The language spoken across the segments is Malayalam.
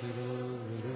Guru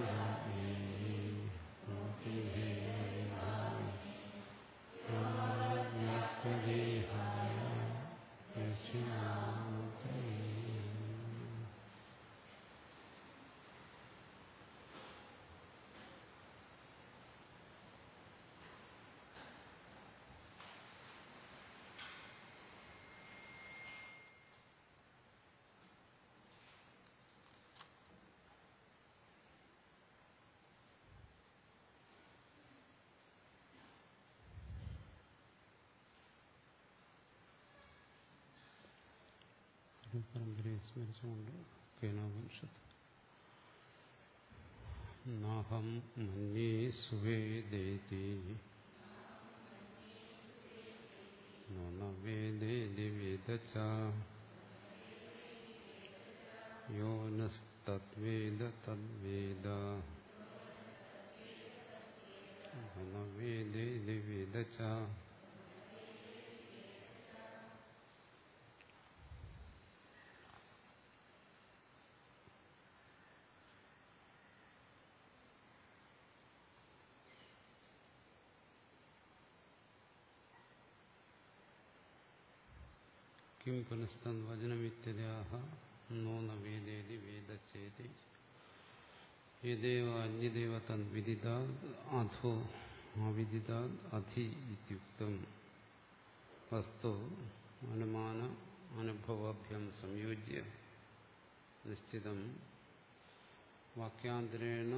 പരമ്പരയെ സ്മരിച്ചുകൊണ്ട് കേനോപനിഷത്ത് നാഹം മന്യേ സുവേദേതി നവേദേതി വേദ യോ നസ്തദ്വേദ തദ്വേദ. നവേദേതി വേദ കിം പുനസ്തം വചനമിത്യതാഹ നോ ന വേദേതി വേദച്ചേതി യദേവ അന്യദേവ തൻ വിദിതാ അധോ അവിദിതാ അധി ഇത്യുക്തം വസ്തു അനുമാന അനുഭവാഭ്യം സംയോജ്യ നിശ്ചിതം വാക്യാന്തരേണ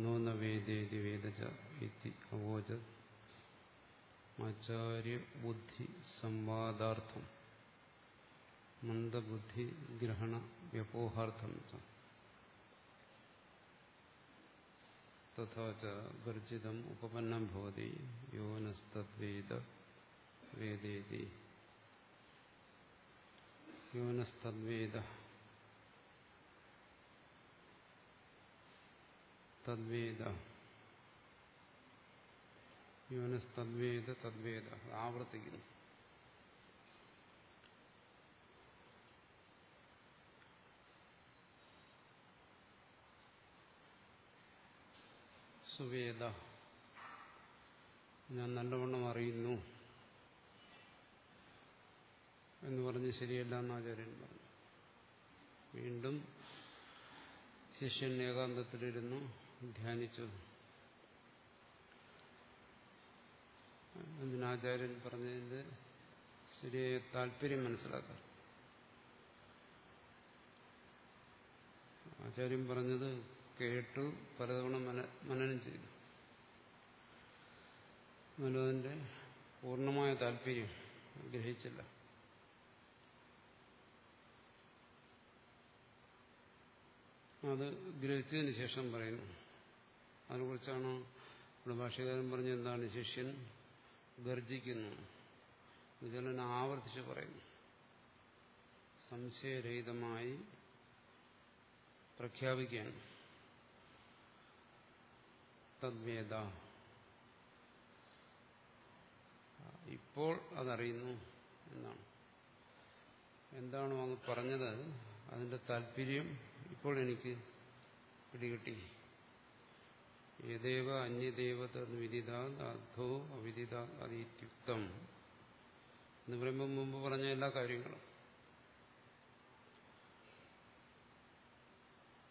നോ ന വേദേതി വേദച ഇതി അവോചത് ആചാര്യബുദ്ധി സംവാദാർത്ഥം മന്ദബുദ്ധി ഗ്രഹണ വ്യപോഹാർത്ഥം തർജിതം ഉപപന്നം ഭവതി യോനസ്തദ്വേദ വേദേതി. യോനസ്തദ്വേദ തദ്വേദ യോനസ്തദ്വേദ തദ്വേദ ആവർത്തിക്കുന്നു. സുവേദ ഞാൻ നല്ലവണ്ണം അറിയുന്നു എന്ന് പറഞ്ഞ് ശരിയല്ല എന്ന് ആചാര്യൻ പറഞ്ഞു. വീണ്ടും ശിഷ്യൻ ഏകാന്തത്തിലിരുന്നു ധ്യാനിച്ചു. അതിനാചാര്യൻ പറഞ്ഞതിന്റെ ശരിയായ താല്പര്യം മനസ്സിലാക്കാം ആചാര്യൻ പറഞ്ഞത് കേട്ടു പലതവണ മന മനനം ചെയ്തു. എന്നാലും അതിന്റെ പൂർണമായ താല്പര്യം ഗ്രഹിച്ചില്ല. അത് ഗ്രഹിച്ചതിന് ശേഷം പറയുന്നു. അതിനെക്കുറിച്ചാണ് ഇവിടെ ഭാഷകാരൻ പറഞ്ഞ എന്താണ് ശിഷ്യൻ ഗർജിക്കുന്നു. എന്നുവെച്ചാൽ ആവർത്തിച്ച് പറയുന്നു. സംശയരഹിതമായി പ്രഖ്യാപിക്കാൻ തദ്വേദ ഇപ്പോൾ അതറിയുന്നു എന്നാണ്. എന്താണോ അങ്ങ് പറഞ്ഞത്? അതിന്റെ താല്പര്യം ഇപ്പോൾ എനിക്ക് പിടികിട്ടി. ഏതേവ അന്യദേവ അധോ അവിദിത അതിത്യുക്തം എന്ന് പറയുമ്പോൾ മുമ്പ് പറഞ്ഞ എല്ലാ കാര്യങ്ങളും.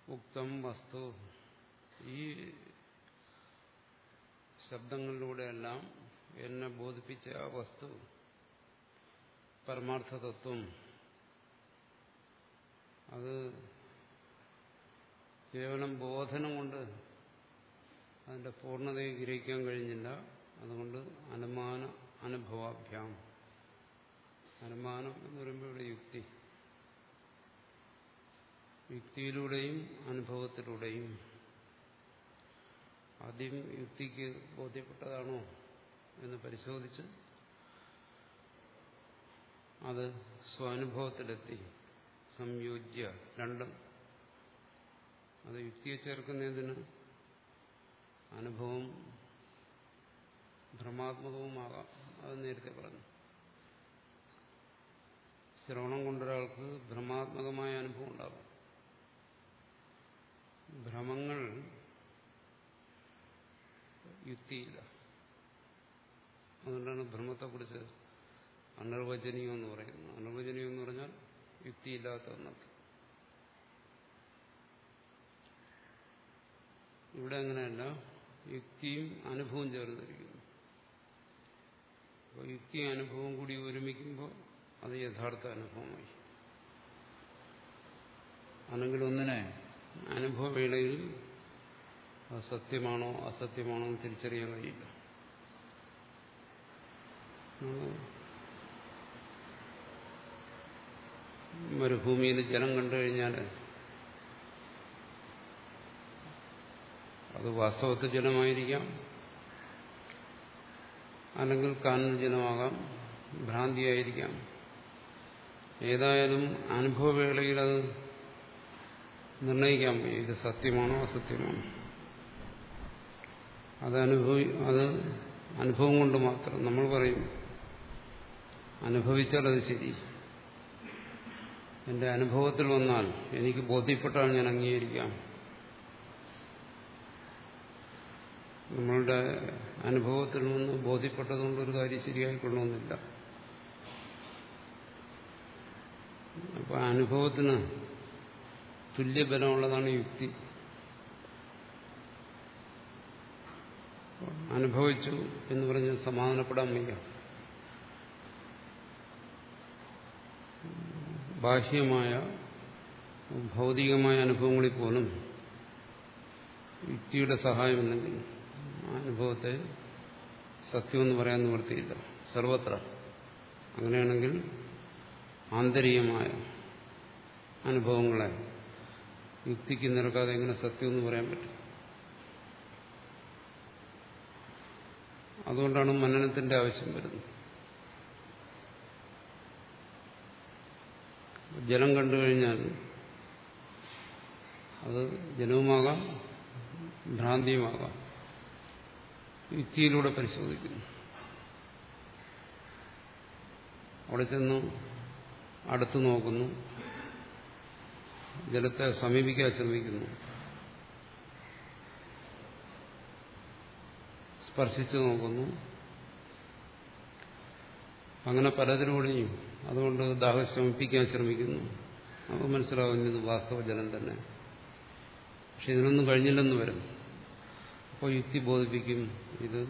ഉക്തം വസ്തു. ഈ ശബ്ദങ്ങളിലൂടെയെല്ലാം എന്നെ ബോധിപ്പിച്ച ആ വസ്തു പരമാർത്ഥതത്വം അത് കേവലം ബോധനം കൊണ്ട് അതിന്റെ പൂർണതയെ ഗ്രഹിക്കാൻ കഴിഞ്ഞില്ല. അതുകൊണ്ട് അനുമാന അനുഭവാഭ്യാം. അനുമാനം എന്ന് പറയുമ്പോൾ ഇവിടെ യുക്തി. യുക്തിയിലൂടെയും അനുഭവത്തിലൂടെയും ആദ്യം യുക്തിക്ക് ബോധ്യപ്പെട്ടതാണോ എന്ന് പരിശോധിച്ച് അത് സ്വാനുഭവത്തിലെത്തി. സംയോജ്യ രണ്ടും. അത് യുക്തിയെ ചേർക്കുന്നതിന് അനുഭവം ഭ്രമാത്മകവുമാകാം. അത് നേരത്തെ പറഞ്ഞു. ശ്രവണം കൊണ്ടൊരാൾക്ക് ഭ്രമാത്മകമായ അനുഭവം ഉണ്ടാകും. ഭ്രമങ്ങൾ യുക്തിയില്ല. അതുകൊണ്ടാണ് ബ്രഹ്മത്തെക്കുറിച്ച് അനിർവചനീയം എന്ന് പറയുന്നത്. അനിർവചനീയം എന്ന് പറഞ്ഞാൽ യുക്തിയില്ലാത്ത ഒന്നൊക്കെ ഇവിടെ അങ്ങനെയല്ല. യുക്തിയും അനുഭവം ചേർന്നിരിക്കുന്നു. അപ്പോൾ യുക്തിയും അനുഭവവും കൂടി ഒരുമിക്കുമ്പോൾ അത് യഥാർത്ഥ അനുഭവമായി. അല്ലെങ്കിൽ ഒന്നിനെ അനുഭവവേളയിൽ സത്യമാണോ അസത്യമാണോ എന്ന് തിരിച്ചറിയാൻ കഴിയില്ല. മരുഭൂമിയിൽ ജലം കണ്ടു കഴിഞ്ഞാൽ അത് വാസ്തവത്തിൽ ജലമായിരിക്കാം. അല്ലെങ്കിൽ കാനൽ ജലമാകാം ഭ്രാന്തിയായിരിക്കാം. ഏതായാലും അനുഭവവേളയിൽ അത് നിർണയിക്കാൻ പോയി ഇത് സത്യമാണോ അസത്യമാണോ? അത് അനുഭവി അത് അനുഭവം കൊണ്ട് മാത്രം നമ്മൾ പറയും. അനുഭവിച്ചാൽ അത് ശരി. എന്റെ അനുഭവത്തിൽ വന്നാൽ എനിക്ക് ബോധ്യപ്പെട്ടാൽ ഞാൻ അംഗീകരിക്കാം. നമ്മളുടെ അനുഭവത്തിൽ നിന്ന് ബോധ്യപ്പെട്ടതുകൊണ്ട് ഒരു കാര്യം ശരിയായിക്കൊള്ളണമെന്നില്ല. അപ്പൊ അനുഭവത്തിന് തുല്യബലമുള്ളതാണ് യുക്തി. അനുഭവിച്ചു എന്ന് പറഞ്ഞ് സമാധാനപ്പെടാൻ വയ്യ. ബാഹ്യമായ ഭൗതികമായ അനുഭവങ്ങളിൽ പോലും യുക്തിയുടെ സഹായമില്ലെങ്കിൽ അനുഭവത്തെ സത്യമെന്ന് പറയാൻ നിവൃത്തിയില്ല. സർവത്ര. അങ്ങനെയാണെങ്കിൽ ആന്തരികമായ അനുഭവങ്ങളെ യുക്തിക്ക് നിരക്കാതെ എങ്ങനെ സത്യമെന്ന് പറയാൻ പറ്റും? അതുകൊണ്ടാണ് മനനത്തിന്റെ ആവശ്യം വരുന്നത്. ജലം കണ്ടു കഴിഞ്ഞാൽ അത് ജലവുമാകാം ഭ്രാന്തിയുമാകാം. യുക്തിയിലൂടെ പരിശോധിക്കുന്നു. അവിടെ ചെന്ന് അടുത്തു നോക്കുന്നു ജലത്തെ സമീപിക്കാൻ ശ്രമിക്കുന്നു. സ്പർശിച്ചു നോക്കുന്നു. അങ്ങനെ പലതിലൂടെയും അതുകൊണ്ട് ദാഹം ശമിപ്പിക്കാൻ ശ്രമിക്കുന്നു. നമുക്ക് മനസ്സിലാവുന്നു ഇത് വാസ്തവ ജലം തന്നെ. പക്ഷെ ഇതിനൊന്നും കഴിഞ്ഞില്ലെന്ന് വരും. അപ്പോൾ യുക്തി ബോധിപ്പിക്കും. ഇത്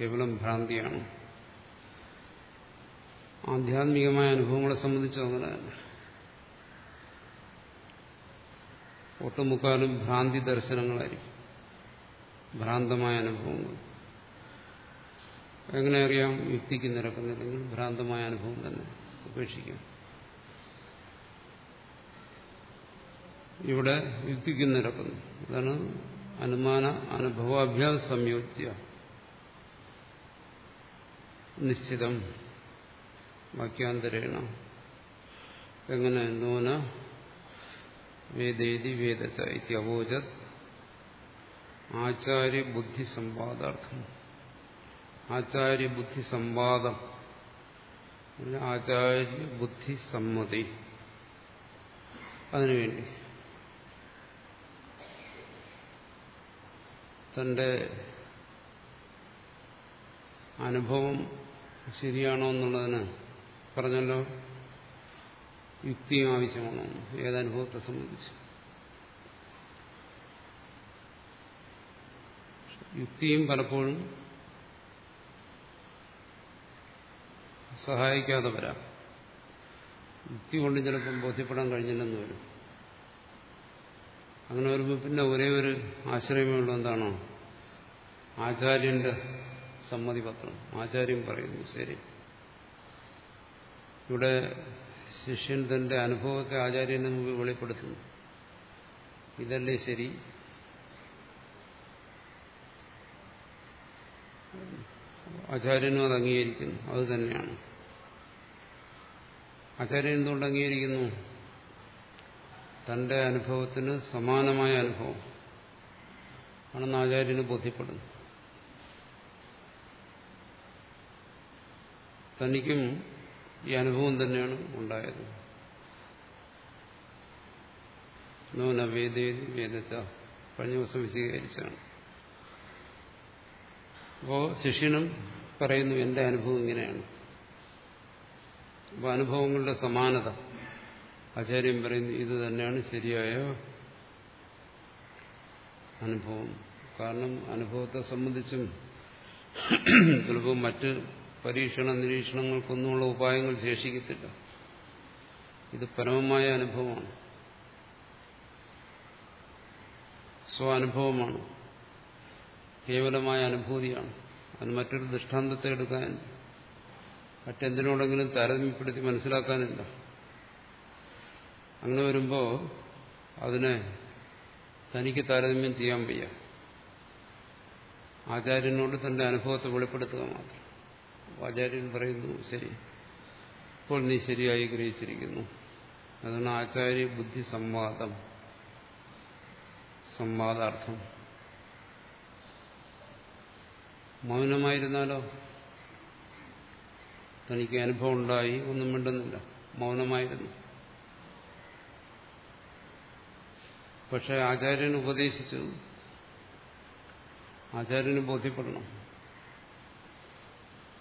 കേവലം ഭ്രാന്തിയാണ്. ആധ്യാത്മികമായ അനുഭവങ്ങളെ സംബന്ധിച്ച് അങ്ങനെ ഒട്ടുമുക്കാലും ഭ്രാന്തി ദർശനങ്ങളായിരിക്കും. ഭ്രാന്തമായ അനുഭവങ്ങൾ. എങ്ങനെ അറിയാം? യുക്തിക്ക് നിരക്കുന്നില്ലെങ്കിൽ ഭ്രാന്തമായ അനുഭവം തന്നെ ഉപേക്ഷിക്കാം ഇവിടെ യുക്തിക്ക് നിരക്കുന്നു. അതാണ് അനുമാന അനുഭവാഭ്യാസ സംയോജ്യ നിശ്ചിതം വാക്യാന്തരേണ. എങ്ങനെ? നൂന വേദേതി വേദച്ച ഇത്യവോചത് ആചാര്യബുദ്ധി സംവാദാർത്ഥം. ആചാര്യബുദ്ധി സംവാദം ആചാര്യബുദ്ധി സമ്മതി അതിനുവേണ്ടി തന്റെ അനുഭവം ശരിയാണോ എന്നുള്ളതിന് പറഞ്ഞല്ലോ. യുക്തിയും ആവശ്യമാണോ? ഏതനുഭവത്തെ സംബന്ധിച്ച്? യുക്തിയും പലപ്പോഴും സഹായിക്കാതെ വരാം. യുക്തി കൊണ്ട് ചിലപ്പം ബോധ്യപ്പെടാൻ കഴിഞ്ഞില്ലെന്ന് വരും. അങ്ങനെ വരുമ്പോൾ പിന്നെ ഒരേ ഒരു ആശ്രയമേ ഉള്ളൂ എന്താണോ? ആചാര്യന്റെ സമ്മതിപത്രം. ആചാര്യൻ പറയുന്നു ശരി. ഇവിടെ ശിഷ്യൻ തന്റെ അനുഭവത്തെ ആചാര്യന്റെ മുമ്പിൽ വെളിപ്പെടുത്തുന്നു. ഇതല്ലേ ശരി? ആചാര്യനും അത് അംഗീകരിക്കുന്നു അത് തന്നെയാണ്. ആചാര്യൻ എന്തുകൊണ്ട് അംഗീകരിക്കുന്നു? തന്റെ അനുഭവത്തിന് സമാനമായ അനുഭവം. ആണെന്ന് ആചാര്യന് ബോധ്യപ്പെടുന്നു. തനിക്കും ഈ അനുഭവം തന്നെയാണ് ഉണ്ടായത്. നൂന വേദച്ച കഴിഞ്ഞ ദിവസം വിശദീകരിച്ചാണ് അപ്പോൾ ശിഷ്യനും പറയുന്നു എന്റെ അനുഭവം ഇങ്ങനെയാണ്. അപ്പൊ അനുഭവങ്ങളുടെ സമാനത. ആചാര്യൻ പറയുന്നു ഇത് തന്നെയാണ് ശരിയായ അനുഭവം. കാരണം അനുഭവത്തെ സംബന്ധിച്ചും ചിലപ്പോൾ മറ്റ് പരീക്ഷണ നിരീക്ഷണങ്ങൾക്കൊന്നുമുള്ള ഉപായങ്ങൾ ശേഷിക്കത്തില്ല. ഇത് പരമമായ അനുഭവമാണ്. സ്വാനുഭവമാണ് കേവലമായ അനുഭൂതിയാണ്. അതിന് മറ്റൊരു ദൃഷ്ടാന്തത്തെ എടുക്കാൻ മറ്റെന്തിനോടെങ്കിലും താരതമ്യപ്പെടുത്തി മനസ്സിലാക്കാനില്ല. അങ്ങനെ വരുമ്പോൾ അതിനെ തനിക്ക് താരതമ്യം ചെയ്യാൻ വയ്യ. ആചാര്യനോട് തന്റെ അനുഭവത്തെ വെളിപ്പെടുത്തുക മാത്രം. ആചാര്യൻ പറയുന്നു ശരി. ഇപ്പോൾ നീ ശരിയായി ഗ്രഹിച്ചിരിക്കുന്നു. അതാണ് ആചാര്യ ബുദ്ധി സംവാദം. സംവാദാർത്ഥം. മൗനമായിരുന്നാലോ? തനിക്ക് അനുഭവം ഉണ്ടായി ഒന്നും മിണ്ടുന്നില്ല. മൗനമായിരുന്നു. പക്ഷെ ആചാര്യൻ ഉപദേശിച്ചു. ആചാര്യന് ബോധ്യപ്പെടണം.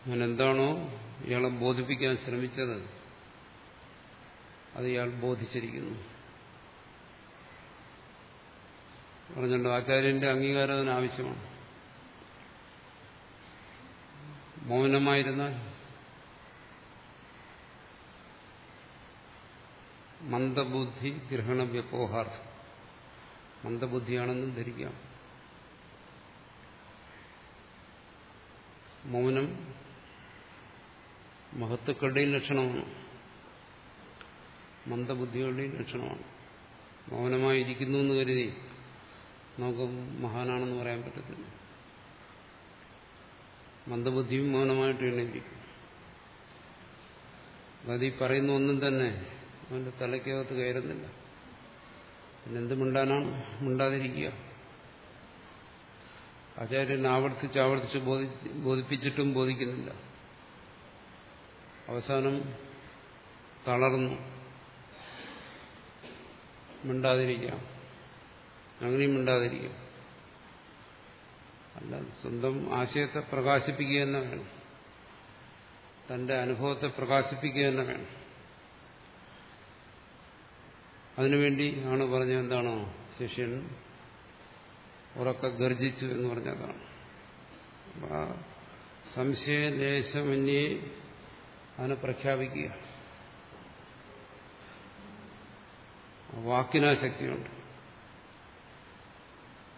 ഞാൻ എന്താണോ ഇയാളെ ബോധിപ്പിക്കാൻ ശ്രമിച്ചത് അത് ഇയാൾ ബോധിച്ചിരിക്കുന്നു. പറഞ്ഞല്ലോ ആചാര്യന്റെ അംഗീകാരം അതിന് ആവശ്യമാണ് മൗനമായിരുന്നാൽ മന്ദബുദ്ധി ഗ്രഹണ വ്യപോഹാർത്ഥം മന്ദബുദ്ധിയാണെന്നും ധരിക്കാം. മൗനം മഹത്തുക്കളുടെയും ലക്ഷണമാണ്. മന്ദബുദ്ധികളുടെയും ലക്ഷണമാണ്. മൗനമായിരിക്കുന്നു എന്ന് കരുതി നമുക്ക് മഹാനാണെന്ന് പറയാൻ പറ്റത്തില്ല. മന്ദബുദ്ധിയും മൗനമായിട്ട് എണ്ണിയിരിക്കും അത് ഈ പറയുന്ന ഒന്നും തന്നെ അവന്റെ തലയ്ക്കകത്ത് കയറുന്നില്ല. പിന്നെന്ത് മിണ്ടാനാണ്? മിണ്ടാതിരിക്കുക. ആചാര്യൻ ആവർത്തിച്ച് ആവർത്തിച്ച് ബോധിപ്പിച്ചിട്ടും ബോധിക്കുന്നില്ല. അവസാനം തളർന്നു. മിണ്ടാതിരിക്കാം അങ്ങനെയും മിണ്ടാതിരിക്കാം അല്ല സ്വന്തം ആശയത്തെ പ്രകാശിപ്പിക്കുക തന്നെ വേണം. തന്റെ അനുഭവത്തെ പ്രകാശിപ്പിക്കുക തന്നെ വേണം. അതിനുവേണ്ടി ആണ് പറഞ്ഞത് എന്താണോ? ശിഷ്യൻ ഉറക്ക ഗർജിച്ചു എന്ന് പറഞ്ഞതാണ്. സംശയലേശമന്യേ അതിനെ പ്രഖ്യാപിക്കുക. വാക്കിനാ ശക്തിയുണ്ട്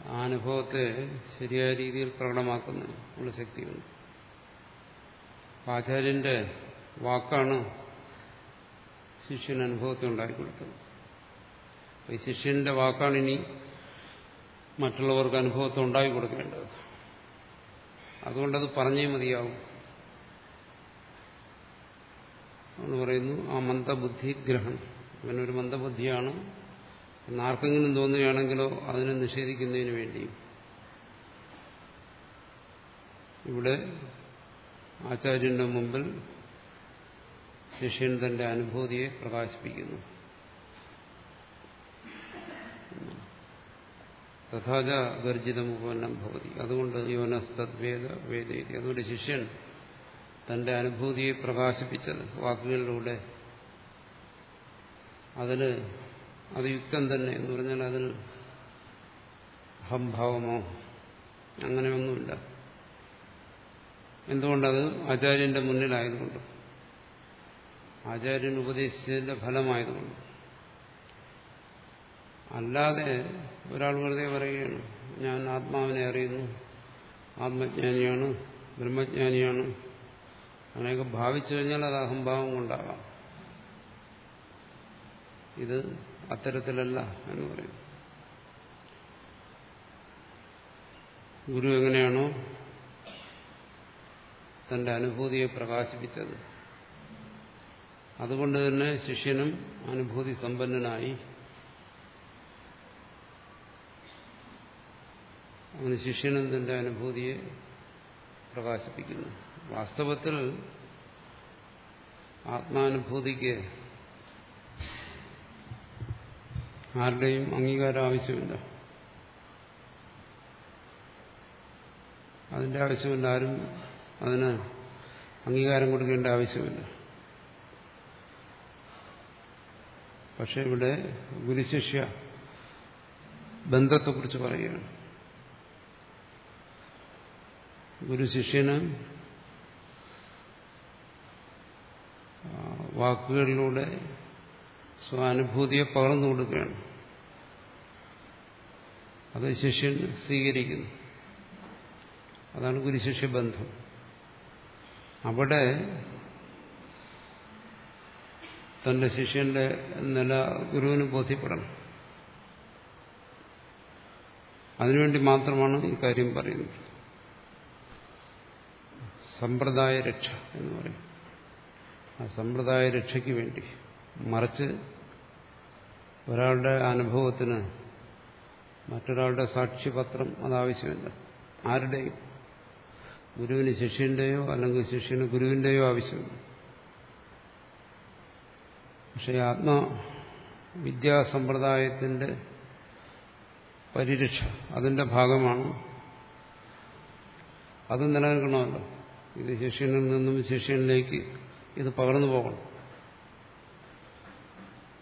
ആ അനുഭവത്തെ ശരിയായ രീതിയിൽ പ്രകടമാക്കുന്ന ഉള്ള ശക്തിയുണ്ട്. ആചാര്യന്റെ വാക്കാണ് ശിഷ്യൻ അനുഭവത്തെ ഉണ്ടാക്കിക്കൊടുത്തത് ഈ ശിഷ്യന്റെ വാക്കാണ് ഇനി മറ്റുള്ളവർക്ക് അനുഭവത്തെ ഉണ്ടാക്കി കൊടുക്കേണ്ടത്. അതുകൊണ്ടത് പറഞ്ഞേ മതിയാവും. പറയുന്നു ആ മന്ദബുദ്ധി ഗ്രഹണം ഒരു മന്ദബുദ്ധിയാണ്. എന്ന് ആർക്കെങ്കിലും തോന്നുകയാണെങ്കിലോ അതിനെ നിഷേധിക്കുന്നതിന് വേണ്ടിയും ഇവിടെ ആചാര്യന്റെ മുമ്പിൽ ശിഷ്യൻ തന്റെ അനുഭൂതിയെ പ്രകാശിപ്പിക്കുന്നു. തഥാച ഗർജിതമുപന്നം ഭവതി. അതുകൊണ്ട് യോനസ്തദ്വേദ വേദേതി. അതുകൊണ്ട് ശിഷ്യൻ തന്റെ അനുഭൂതിയെ പ്രകാശിപ്പിച്ചത് വാക്കുകളിലൂടെ. അതിന് അത് യുക്തം തന്നെ എന്ന് പറഞ്ഞാൽ അതിൽ അഹംഭാവമോ അങ്ങനെയൊന്നുമില്ല. എന്തുകൊണ്ടത്? ആചാര്യന്റെ മുന്നിലായതുകൊണ്ട്. ആചാര്യൻ ഉപദേശിച്ചതിന്റെ ഫലമായതുകൊണ്ട്. അല്ലാതെ ഒരാൾ വെറുതെ പറയുകയാണ് ഞാൻ ആത്മാവിനെ അറിയുന്നു ആത്മജ്ഞാനിയാണ് ബ്രഹ്മജ്ഞാനിയാണ്. അങ്ങനെയൊക്കെ ഭാവിച്ചു കഴിഞ്ഞാൽ അത് അഹംഭാവം കൊണ്ടാകാം ഇത് അത്തരത്തിലല്ല എന്ന് പറയും. ഗുരു എങ്ങനെയാണോ തന്റെ അനുഭൂതിയെ പ്രകാശിപ്പിച്ചത്. അതുകൊണ്ട് തന്നെ ശിഷ്യനും അനുഭൂതി സമ്പന്നനായി. അങ്ങനെ ശിഷ്യനും തന്റെ അനുഭൂതിയെ പ്രകാശിപ്പിക്കുന്നു. വാസ്തവത്തിൽ ആത്മാനുഭൂതിക്ക് ആരുടെയും അംഗീകാരം ആവശ്യമില്ല. അതിന്റെ ആവശ്യമില്ല. ആരും അതിന് അംഗീകാരം കൊടുക്കേണ്ട ആവശ്യമില്ല. പക്ഷെ ഇവിടെ ഗുരുശിഷ്യ ബന്ധത്തെക്കുറിച്ച് പറയുകയാണ്. ഗുരുശിഷ്യന് വാക്കുകളിലൂടെ സ്വാനുഭൂതിയെ പകർന്നു കൊടുക്കുകയാണ്. അത് ശിഷ്യൻ സ്വീകരിക്കുന്നു. അതാണ് ഗുരുശിഷ്യ ബന്ധം. അവിടെ തന്റെ ശിഷ്യന്റെ നില ഗുരുവിന് ബോധ്യപ്പെടണം. അതിനുവേണ്ടി മാത്രമാണ് ഈ കാര്യം പറയുന്നത്. സമ്പ്രദായ രക്ഷ എന്ന് പറയും. ആ സമ്പ്രദായ രക്ഷയ്ക്ക് വേണ്ടി മറിച്ച് ഒരാളുടെ അനുഭവത്തിന് മറ്റൊരാളുടെ സാക്ഷ്യപത്രം അതാവശ്യമില്ല. ആരുടെയും? ഗുരുവിന് ശിഷ്യന്റെയോ അല്ലെങ്കിൽ ശിഷ്യന് ഗുരുവിന്റെയോ ആവശ്യമില്ല. പക്ഷെ ആത്മവിദ്യാസമ്പ്രദായത്തിന്റെ പരിരക്ഷ അതിന്റെ ഭാഗമാണ്. അത് നിലനിൽക്കണമല്ലോ. ഇത് ശിഷ്യനിൽ നിന്നും ശിഷ്യനിലേക്ക് ഇത് പകർന്നു പോകണം.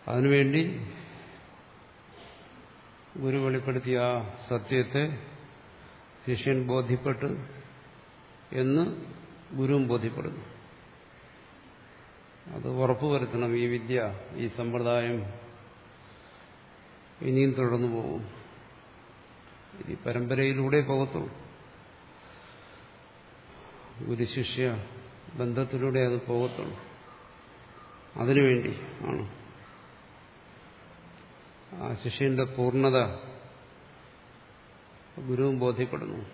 അതിനുവേണ്ടി ഗുരു വെളിപ്പെടുത്തിയ ആ സത്യത്തെ ശിഷ്യൻ ബോധ്യപ്പെട്ട് എന്ന് ഗുരുവും ബോധ്യപ്പെടുന്നു. അത് ഉറപ്പുവരുത്തണം. ഈ വിദ്യ ഈ സമ്പ്രദായം ഇനിയും തുടർന്നു പോകും. ഈ പരമ്പരയിലൂടെ പോകത്തുള്ളൂ. ഗുരുശിഷ്യ ബന്ധത്തിലൂടെ അത് പോകത്തുള്ളൂ. അതിനുവേണ്ടി ആണ് ആ ശിഷ്യന്റെ പൂർണത ഗുരുവും ബോധ്യപ്പെടുന്നു.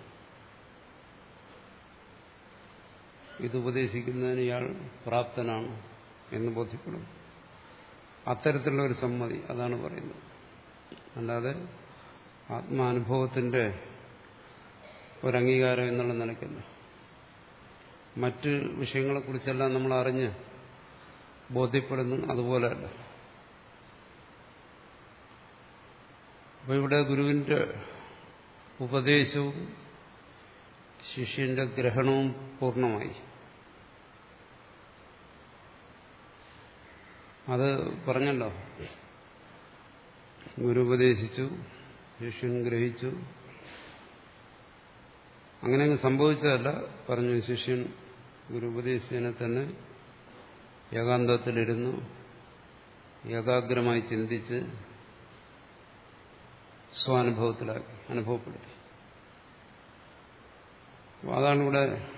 ഇത് ഉപദേശിക്കുന്നതിന് ഇയാൾ പ്രാപ്തനാണ് എന്ന് ബോധ്യപ്പെടും അത്തരത്തിലുള്ള ഒരു സമ്മതി അതാണ് പറയുന്നത്. അല്ലാതെ ആത്മാനുഭവത്തിന്റെ ഒരംഗീകാരം എന്നുള്ള നിലയ്ക്കല്ല. മറ്റ് വിഷയങ്ങളെക്കുറിച്ചെല്ലാം നമ്മൾ അറിഞ്ഞ് ബോധ്യപ്പെടുന്നു അതുപോലെയല്ല അപ്പോൾ ഇവിടെ ഗുരുവിന്റെ ഉപദേശവും ശിഷ്യന്റെ ഗ്രഹണവും പൂർണമായി. അത് പറഞ്ഞല്ലോ. ഗുരു ഉപദേശിച്ചു ശിഷ്യൻ ഗ്രഹിച്ചു. അങ്ങനെ സംഭവിച്ചതല്ല പറഞ്ഞു ശിഷ്യൻ ഗുരു ഉപദേശിച്ചതിനെ തന്നെ ഏകാന്തത്തിലിരുന്നു ഏകാഗ്രമായി ചിന്തിച്ച് സ്വാനുഭവത്തിലാക്കി അനുഭവപ്പെടുത്തി. അതാണ് ഇവിടെ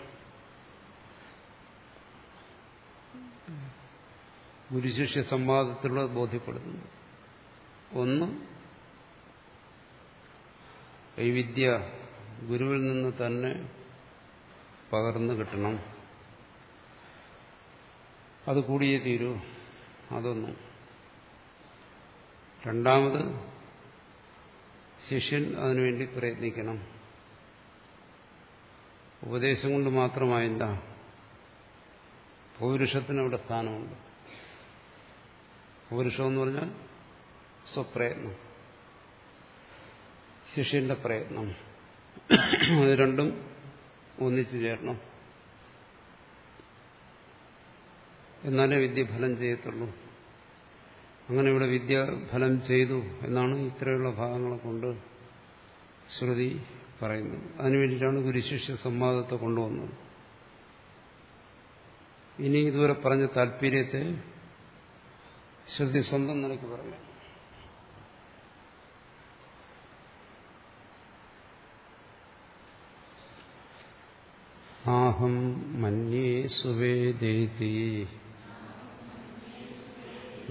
ഗുരുശിഷ്യ സംവാദത്തിലൂടെ ബോധ്യപ്പെടുന്നത്. ഒന്ന് ഈ വിദ്യ ഗുരുവിൽ നിന്ന് തന്നെ പകർന്നു കിട്ടണം. അത് കൂടിയേ തീരൂ. അതൊന്നും. രണ്ടാമത് ശിഷ്യൻ അതിനുവേണ്ടി പ്രയത്നിക്കണം. ഉപദേശം കൊണ്ട് മാത്രമായില്ല പൗരുഷത്തിന് അവിടെ സ്ഥാനമുണ്ട്. പൗരുഷം എന്ന് പറഞ്ഞാൽ സ്വപ്രയത്നം ശിഷ്യന്റെ പ്രയത്നം. അത് രണ്ടും ഒന്നിച്ചു ചേരണം. എന്നാലേ വിദ്യ ഫലം ചെയ്യത്തുള്ളൂ. അങ്ങനെ ഇവിടെ വിദ്യ ഫലം ചെയ്തു എന്നാണ് ഇത്രയുള്ള ഭാഗങ്ങളെ കൊണ്ട് ശ്രുതി പറയുന്നത്. അതിനുവേണ്ടിയിട്ടാണ് ഗുരുശിഷ്യ സംവാദത്തെ കൊണ്ടുവന്നത്. ഇനി ഇതുവരെ പറഞ്ഞ താല്പര്യത്തെ ശ്രുതി സ്വന്തം നിലയ്ക്ക് പറയാം ആഹം മന്യേ സുവേദേതി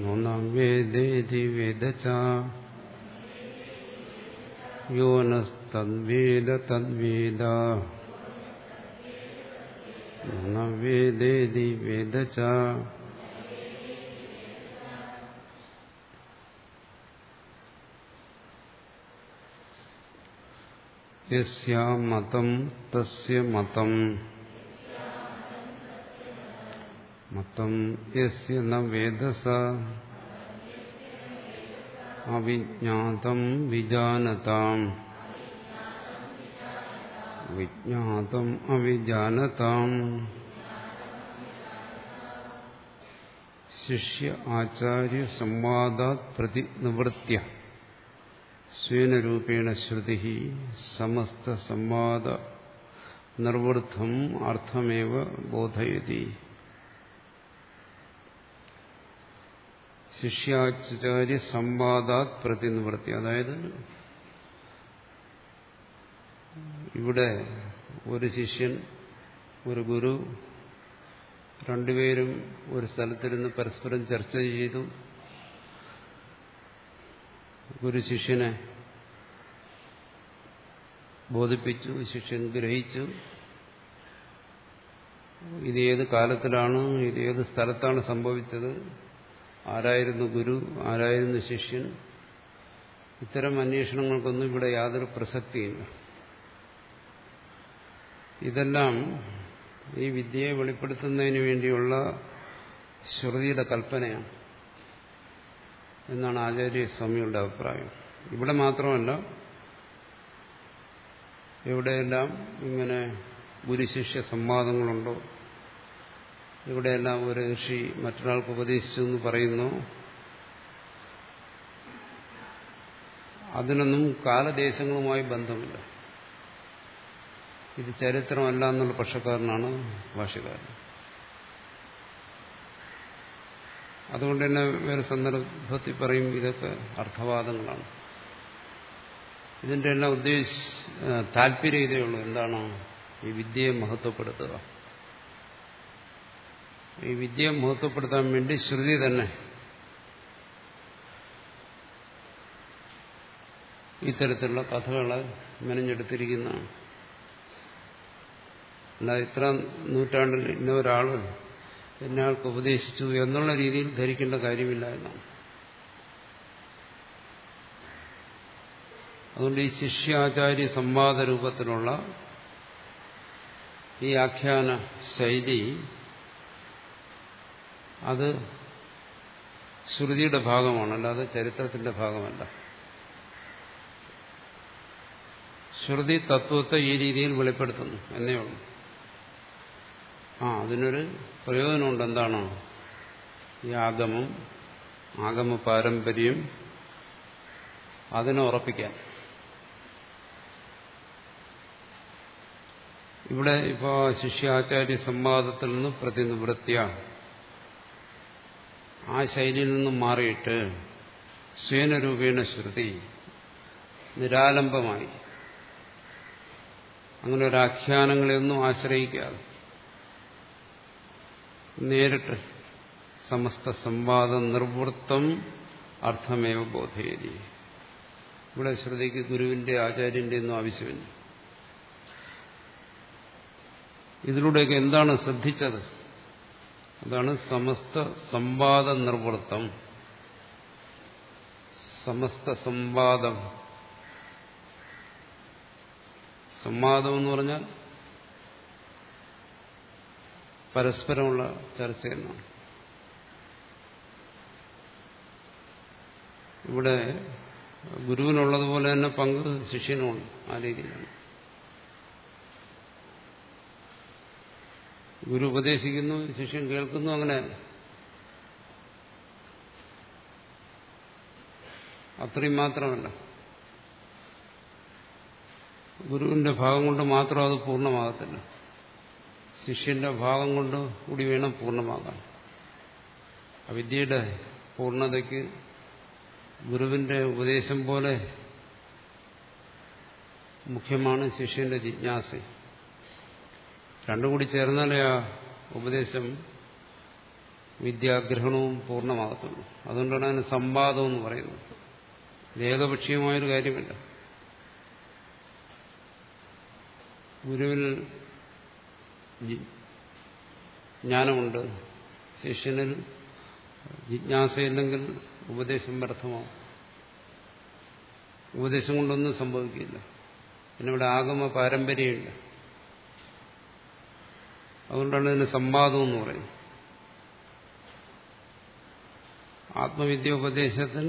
നൂനം വേദേതി വേദ യോനസ്തദ്വേദ തദ്വേദ നൂനം വേദേതി വേദ യസ്യാമതം തസ്യ മതം മതം യസ്യ ന വേദസ അവിജ്ഞാതം വിജാനതാം വിജ്ഞാതം അവിജാനതാം ശിഷ്യ ആചാര്യ സംവാദാത് പ്രതി നിവൃത്യ സ്വേന രൂപേണ ശ്രുതി സമസ്ത സംവാദ നിർവൃദ്ധം അർത്ഥമേവ ബോധയതി ശിഷ്യാചാര്യ സംവാദാത് പ്രതിനിവൃത്തി. അതായത് ഇവിടെ ഒരു ശിഷ്യൻ ഒരു ഗുരു രണ്ടുപേരും ഒരു സ്ഥലത്തിരുന്ന് പരസ്പരം ചർച്ച ചെയ്തു. ഗുരു ശിഷ്യനെ ബോധിപ്പിച്ചു ശിഷ്യൻ ഗ്രഹിച്ചു. ഇത് ഏത് കാലത്തിലാണ് ഇത് ഏത് സ്ഥലത്താണ് സംഭവിച്ചത്? ആരായിരുന്നു ഗുരു ആരായിരുന്നു ശിഷ്യൻ? ഇത്തരം അന്വേഷണങ്ങൾക്കൊന്നും ഇവിടെ യാതൊരു പ്രസക്തിയില്ല. ഇതെല്ലാം ഈ വിദ്യയെ വെളിപ്പെടുത്തുന്നതിന് വേണ്ടിയുള്ള ശ്രുതിയുടെ കൽപ്പനയാണ് എന്നാണ് ആചാര്യസ്വാമിയുടെ അഭിപ്രായം. ഇവിടെ മാത്രമല്ല എവിടെയെല്ലാം ഇങ്ങനെ ഗുരുശിഷ്യ സംവാദങ്ങളുണ്ടോ എവിടെയെല്ലാം ഒരു ഋഷി മറ്റൊരാൾക്ക് ഉപദേശിച്ചു എന്ന് പറയുന്നു. അതിനൊന്നും കാലദേശങ്ങളുമായി ബന്ധമില്ല. ഇത് ചരിത്രമല്ല എന്നുള്ള പക്ഷക്കാരനാണ് ഭാഷകാരൻ അതുകൊണ്ട് തന്നെ വേറെ സന്ദർഭത്തിൽ പറയും ഇതൊക്കെ അർത്ഥവാദങ്ങളാണ്. ഇതിന്റെ എല്ലാം ഉദ്ദേശ താല്പര്യം ഇതേ ഉള്ളൂ. എന്താണോ? ഈ വിദ്യയെ മഹത്വപ്പെടുത്തുക. ഈ വിദ്യയെ മഹത്വപ്പെടുത്താൻ വേണ്ടി ശ്രുതി തന്നെ ഇത്തരത്തിലുള്ള കഥകളെ മെനഞ്ഞെടുത്തിരിക്കുന്നതാണ്. അല്ല ഇത്ര നൂറ്റാണ്ടിൽ ഇന്ന എന്നയാൾക്ക് ഉപദേശിച്ചു എന്നുള്ള രീതിയിൽ ധരിക്കേണ്ട കാര്യമില്ല എന്നാണ്. അതുകൊണ്ട് ഈ ശിഷ്യാചാര്യ സംവാദ രൂപത്തിലുള്ള ഈ ആഖ്യാന ശൈലി അത് ശ്രുതിയുടെ ഭാഗമാണ് അല്ലാതെ ചരിത്രത്തിന്റെ ഭാഗമല്ല. ശ്രുതി തത്വത്തെ ഈ രീതിയിൽ വെളിപ്പെടുത്തുന്നു എന്നേ ഉള്ളൂ. ആ അതിനൊരു പ്രയോജനമുണ്ട്. എന്താണ്? ഈ ആഗമം ആഗമ പാരമ്പര്യം അതിനെ ഉറപ്പിക്കാൻ. ഇവിടെ ഇപ്പോൾ ശിഷ്യാചാര്യ സംവാദത്തിൽ നിന്ന് പ്രതിനിവൃത്തിയ ആ ശൈലിയിൽ നിന്നും മാറിയിട്ട് സ്വേനരൂപേണ ശ്രുതി നിരാലംബമായി. അങ്ങനെ ഒരു ആഖ്യാനങ്ങളെയൊന്നും ആശ്രയിക്കാതെ നേരിട്ട് സമസ്ത സംവാദം നിർവൃത്തം അർത്ഥമേവ ബോധയേരി ഇവിടെ ശ്രുതിക്ക് ഗുരുവിന്റെ ആചാര്യന്റെ ഒന്നും ആവശ്യമില്ല. ഇതിലൂടെയൊക്കെ എന്താണ് ശ്രദ്ധിച്ചത്? അതാണ് സമസ്ത സംവാദ നിർവൃത്തം സമസ്ത സംവാദം. സംവാദം എന്ന് പറഞ്ഞാൽ പരസ്പരമുള്ള ചർച്ച എന്നാണ്. ഇവിടെ ഗുരുവിനുള്ളതുപോലെ തന്നെ പങ്ക് ശിഷ്യനുമാണ് ആ രീതിയിലാണ്. ഗുരു ഉപദേശിക്കുന്നു ശിഷ്യൻ കേൾക്കുന്നു അങ്ങനെ. അത്രയും മാത്രമല്ല. ഗുരുവിന്റെ ഭാഗം കൊണ്ട് മാത്രം അത് പൂർണമാകത്തില്ല. ശിഷ്യന്റെ ഭാഗം കൊണ്ട് കൂടി വേണം പൂർണമാകാൻ. അവിദ്യയുടെ പൂർണതയ്ക്ക് ഗുരുവിന്റെ ഉപദേശം പോലെ മുഖ്യമാണ് ശിഷ്യന്റെ ജിജ്ഞാസ. രണ്ടും കൂടി ചേർന്നാലേ ആ ഉപദേശം വിദ്യാഗ്രഹണവും പൂർണമാകത്തുള്ളൂ. അതുകൊണ്ടാണ് അതിന് സംവാദം എന്ന് പറയുന്നത്. ഏകപക്ഷീയമായൊരു കാര്യമില്ല. ഗുരുവിൽ ജ്ഞാനമുണ്ട്. ശിഷ്യനിൽ ജിജ്ഞാസയില്ലെങ്കിൽ ഉപദേശം വ്യർത്ഥമാവും. ഉപദേശം കൊണ്ടൊന്നും സംഭവിക്കില്ല. പിന്നെ ഇവിടെ ആഗമ പാരമ്പര്യമില്ല അതുകൊണ്ടാണ് ഇതിന് സംവാദം എന്ന് പറയുന്നത്. ആത്മവിദ്യ ഉപദേശത്തിൽ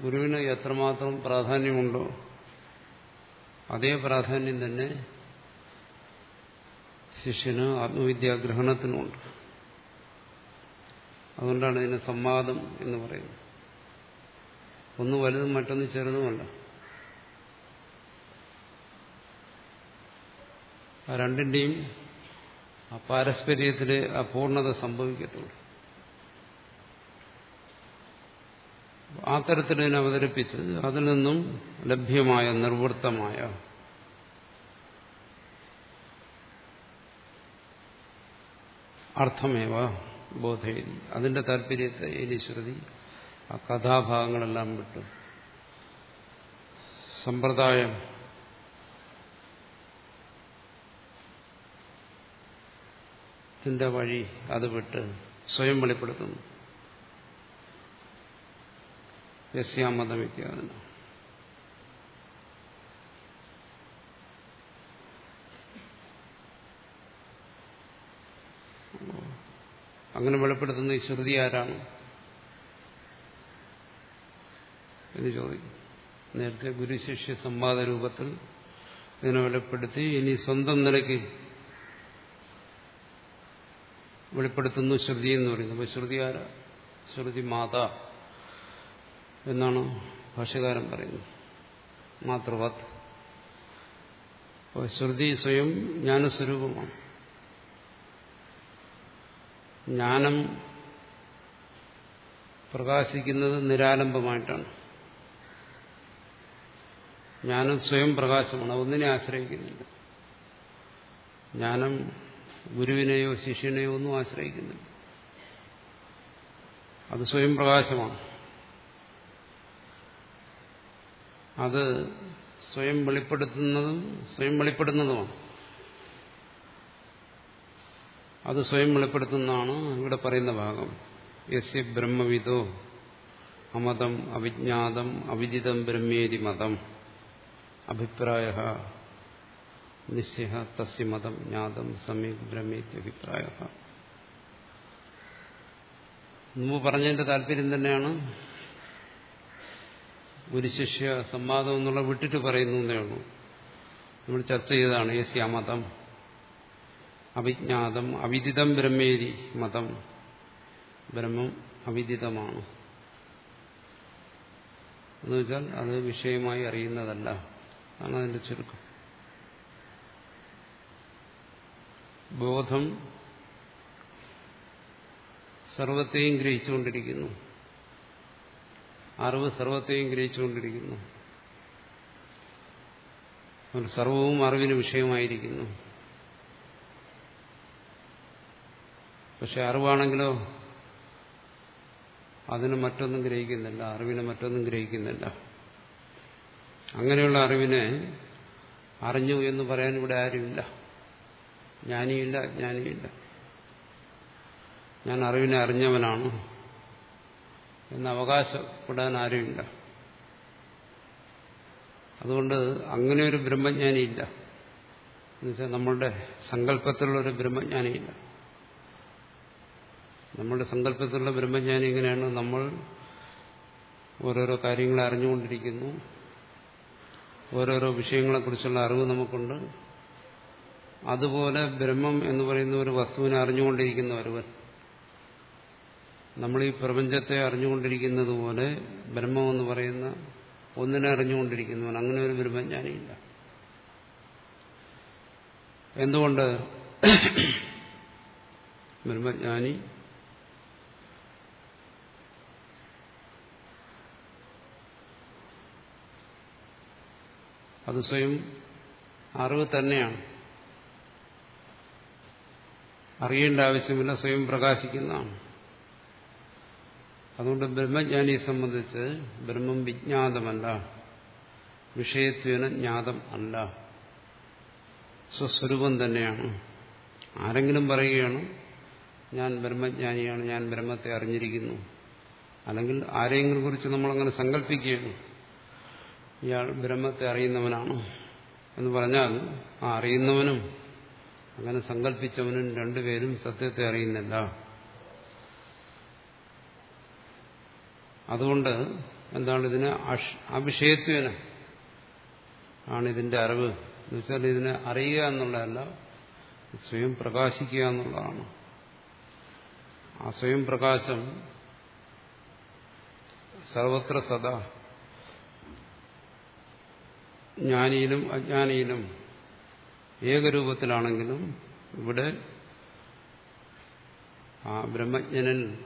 ഗുരുവിന് എത്രമാത്രം പ്രാധാന്യമുണ്ടോ അതേ പ്രാധാന്യം തന്നെ ശിഷ്യന് ആത്മവിദ്യാഗ്രഹണത്തിനുമുണ്ട്. അതുകൊണ്ടാണ് ഇതിന് സംവാദം എന്ന് പറയുന്നത്. ഒന്ന് വലുതും മറ്റൊന്ന് ചെറുതുമല്ല ആ ആ പാരസ്പര്യത്തിൽ ആ പൂർണത സംഭവിക്കത്തുള്ളൂ. ആ തരത്തിൽ ഇതിനെ അവതരിപ്പിച്ച് അതിൽ നിന്നും ലഭ്യമായ നിർവൃത്തമായ അർത്ഥമേവ ബോധേരി. അതിന്റെ താല്പര്യത്തെ ഇനി ശ്രുതി ആ കഥാഭാഗങ്ങളെല്ലാം വിട്ടു. സമ്പ്രദായം ത്തിന്റെ വഴി അത് വിട്ട് സ്വയം വെളിപ്പെടുത്തുന്നു. യസ്യാമതം അങ്ങനെ വെളിപ്പെടുത്തുന്ന ഈ ശ്രുതി ആരാണ്? എന്ന് ചോദിക്കും. നേരത്തെ ഗുരുശിഷ്യ സംവാദ രൂപത്തിൽ ഇതിനെ വെളിപ്പെടുത്തി ഇനി സ്വന്തം നിലയ്ക്ക് വെളിപ്പെടുത്തുന്നു ശ്രുതി എന്ന് പറയുന്നത്. അപ്പൊ ശ്രുതി ആര? ശ്രുതി മാതാ എന്നാണ് ഭാഷകാരൻ പറയുന്നത്. അപ്പോൾ ശ്രുതി സ്വയം ജ്ഞാനസ്വരൂപമാണ്. ജ്ഞാനം പ്രകാശിക്കുന്നത് നിരാലംബമായിട്ടാണ്. ജ്ഞാനം സ്വയം പ്രകാശമാണ് ഒന്നിനെ ആശ്രയിക്കുന്നില്ല. ജ്ഞാനം ഗുരുവിനെയോ ശിഷ്യനെയോ ഒന്നും ആശ്രയിക്കുന്നില്ല. അത് സ്വയം പ്രകാശമാണ്. അത് സ്വയം വെളിപ്പെടുത്തുന്നതും സ്വയം വെളിപ്പെടുന്നതുമാണ്. അത് സ്വയം വെളിപ്പെടുത്തുന്നതാണ് ഇവിടെ പറയുന്ന ഭാഗം. യസ്യ ബ്രഹ്മവിദോ അമതം അവിജ്ഞാതം അവിദിതം ബ്രഹ്മേരി മതം. അഭിപ്രായ നിശ്ചയ തസ്യ മതം ജ്ഞാതം സമീപ് ബ്രഹ്മേത്യഭിപ്രായ മുമ്പ് പറഞ്ഞതിന്റെ താല്പര്യം തന്നെയാണ്. ഗുരുശിഷ്യ സംവാദം എന്നുള്ള വിട്ടിട്ട് പറയുന്നു എന്നേ ഉള്ളൂ. നമ്മൾ ചർച്ച ചെയ്തതാണ് യസ്യ അമതം അവിജ്ഞാതം അവിദിതം ബ്രഹ്മേരി മതം. ബ്രഹ്മം അവിദിതമാണ്. എന്നുവെച്ചാൽ അത് വിഷയമായി അറിയുന്നതല്ല. അതാണ് അതിന്റെ ചുരുക്കം. ബോധം സർവത്തെയും ഗ്രഹിച്ചുകൊണ്ടിരിക്കുന്നു. അറിവ് സർവത്തെയും ഗ്രഹിച്ചുകൊണ്ടിരിക്കുന്നു. സർവവും അറിവിന് വിഷയമായിരിക്കുന്നു. പക്ഷെ അറിവാണെങ്കിലോ അതിന് മറ്റൊന്നും ഗ്രഹിക്കുന്നില്ല അറിവിനെ മറ്റൊന്നും ഗ്രഹിക്കുന്നില്ല. അങ്ങനെയുള്ള അറിവിനെ അറിഞ്ഞു എന്ന് പറയാൻ ഇവിടെ ആരുമില്ല. ജ്ഞാനിയില്ല അജ്ഞാനിയില്ല. ഞാൻ അറിവിനെ അറിഞ്ഞവനാണ്. എന്ന് അവകാശപ്പെടാൻ ആരുമില്ല. അതുകൊണ്ട് അങ്ങനെ ഒരു ബ്രഹ്മജ്ഞാനിയില്ല എന്നുവെച്ചാൽ നമ്മളുടെ സങ്കല്പത്തിലുള്ളൊരു ബ്രഹ്മജ്ഞാനിയില്ല. നമ്മളുടെ സങ്കല്പത്തിലുള്ള ബ്രഹ്മജ്ഞാനി എങ്ങനെയാണ്? നമ്മൾ ഓരോരോ കാര്യങ്ങളെ അറിഞ്ഞുകൊണ്ടിരിക്കുന്നു. ഓരോരോ വിഷയങ്ങളെക്കുറിച്ചുള്ള അറിവ് നമുക്കുണ്ട്. അതുപോലെ ബ്രഹ്മം എന്ന് പറയുന്ന ഒരു വസ്തുവിനെ അറിഞ്ഞുകൊണ്ടിരിക്കുന്ന ഒരുവൻ. നമ്മൾ ഈ പ്രപഞ്ചത്തെ അറിഞ്ഞുകൊണ്ടിരിക്കുന്നത് പോലെ ബ്രഹ്മം എന്ന് പറയുന്ന ഒന്നിനെ അറിഞ്ഞുകൊണ്ടിരിക്കുന്നവൻ. അങ്ങനെ ഒരു ബ്രഹ്മജ്ഞാനിയില്ല. എന്തുകൊണ്ട്? ബ്രഹ്മജ്ഞാനി അത് സ്വയം അറിവ് തന്നെയാണ്. അറിയേണ്ട ആവശ്യമില്ല സ്വയം പ്രകാശിക്കുന്നതാണ്. അതുകൊണ്ട് ബ്രഹ്മജ്ഞാനിയെ സംബന്ധിച്ച് ബ്രഹ്മം വിജ്ഞാതമല്ല വിഷയത്വേന ജ്ഞാതം അല്ല. സ്വസ്വരൂപം തന്നെയാണ്. ആരെങ്കിലും പറയുകയാണ് ഞാൻ ബ്രഹ്മജ്ഞാനിയാണ് ഞാൻ ബ്രഹ്മത്തെ അറിഞ്ഞിരിക്കുന്നു. അല്ലെങ്കിൽ ആരെങ്കിലും കുറിച്ച് നമ്മളങ്ങനെ സങ്കല്പിക്കുകയാണ് ഇയാൾ ബ്രഹ്മത്തെ അറിയുന്നവനാണ് എന്ന് പറഞ്ഞാൽ ആ അറിയുന്നവനും അങ്ങനെ സങ്കല്പിച്ചവനും രണ്ടുപേരും സത്യത്തെ അറിയുന്നില്ല. അതുകൊണ്ട് എന്താണ് ഇതിന് അഭിഷേത്വന ആണ് ഇതിന്റെ അറിവ്. എന്ന് വെച്ചാൽ ഇതിനെ അറിയുക എന്നുള്ളതല്ല സ്വയം പ്രകാശിക്കുക എന്നുള്ളതാണ്. ആ സ്വയം പ്രകാശം സർവത്ര സദാ. ജ്ഞാനിയിലും അജ്ഞാനിയിലും ഏകരൂപത്തിലാണെങ്കിലും ഇവിടെ ആ ബ്രഹ്മജ്ഞനിൽ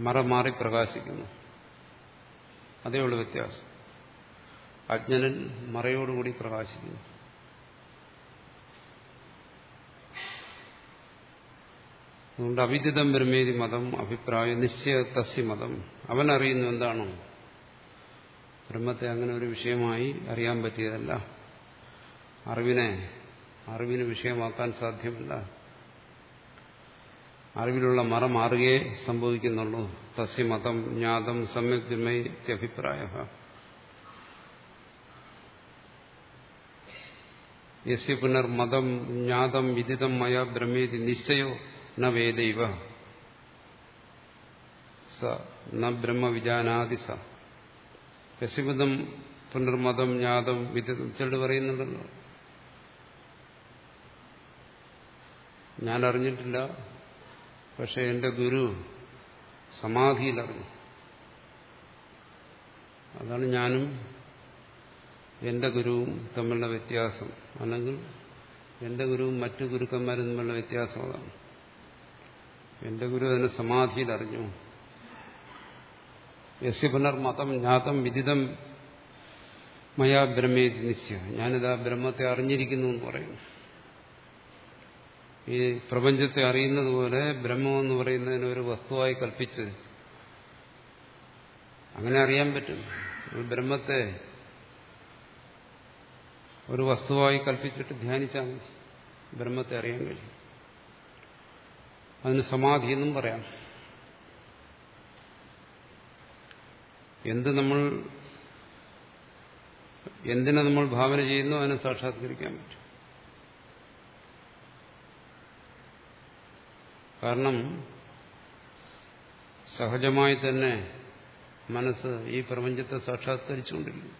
മറ മാറി പ്രകാശിക്കുന്നു. അതേ ഉള്ളു വ്യത്യാസം. അജ്ഞനിൽ മറയോടുകൂടി പ്രകാശിക്കുന്നു. അതുകൊണ്ട് അവിദിതം ബ്രഹ്മേതി മതം അഭിപ്രായ നിശ്ചയ തസ്യ മതം. അവൻ അറിയുന്നു എന്താണോ. ബ്രഹ്മത്തെ അങ്ങനെ ഒരു വിഷയമായി അറിയാൻ പറ്റിയതല്ല. അറിവിനെ അറിവിന് വിഷയമാക്കാൻ സാധ്യമല്ല. അറിവിലുള്ള മറ മാറുകയെ സംഭവിക്കുന്നുള്ളൂ. തസ്യ മതം ജ്ഞാതം സമ്യക് യസ്യ യസ്യ പുനർമതം ജ്ഞാതം വിദിതം മയ ബ്രഹ്മേതി നിശ്ചയോ ന വേദൈവ. സ ന ബ്രഹ്മവിജാനാതി സ. പുനർമതം ജ്ഞാതം വിദിതം ചിലർ പറയുന്നുണ്ടല്ലോ. ഞാൻ അറിഞ്ഞിട്ടില്ല പക്ഷെ എന്റെ ഗുരു സമാധിയിലറിഞ്ഞു. അതാണ് ഞാനും എന്റെ ഗുരുവും തമ്മിലുള്ള വ്യത്യാസം. അല്ലെങ്കിൽ എന്റെ ഗുരുവും മറ്റു ഗുരുക്കന്മാരും തമ്മിലുള്ള വ്യത്യാസം അതാണ്. എന്റെ ഗുരു അതിനെ സമാധിയിൽ അറിഞ്ഞു യസ്യ പുനർമതം ജ്ഞാതം വിദിതം മയാ ബ്രഹ്മേതി നിശ്ചയ. ഞാനിതാ ബ്രഹ്മത്തെ അറിഞ്ഞിരിക്കുന്നു എന്ന് പറയുന്നു ഈ പ്രപഞ്ചത്തെ അറിയുന്നത് പോലെ ബ്രഹ്മം എന്ന് പറയുന്നതിന് ഒരു വസ്തുവായി കൽപ്പിച്ച് അങ്ങനെ അറിയാൻ പറ്റും. ബ്രഹ്മത്തെ ഒരു വസ്തുവായി കൽപ്പിച്ചിട്ട് ധ്യാനിച്ചാൽ മതി. ബ്രഹ്മത്തെ അറിയാൻ കഴിയും. അതിന് സമാധി എന്നും പറയാം. എന്ത് നമ്മൾ എന്തിനെ നമ്മൾ ഭാവന ചെയ്യുന്നു അതിനെ സാക്ഷാത്കരിക്കാൻ പറ്റും. കാരണം സഹജമായി തന്നെ മനസ്സ് ഈ പ്രപഞ്ചത്തെ സാക്ഷാത്കരിച്ചുകൊണ്ടിരിക്കുന്നു.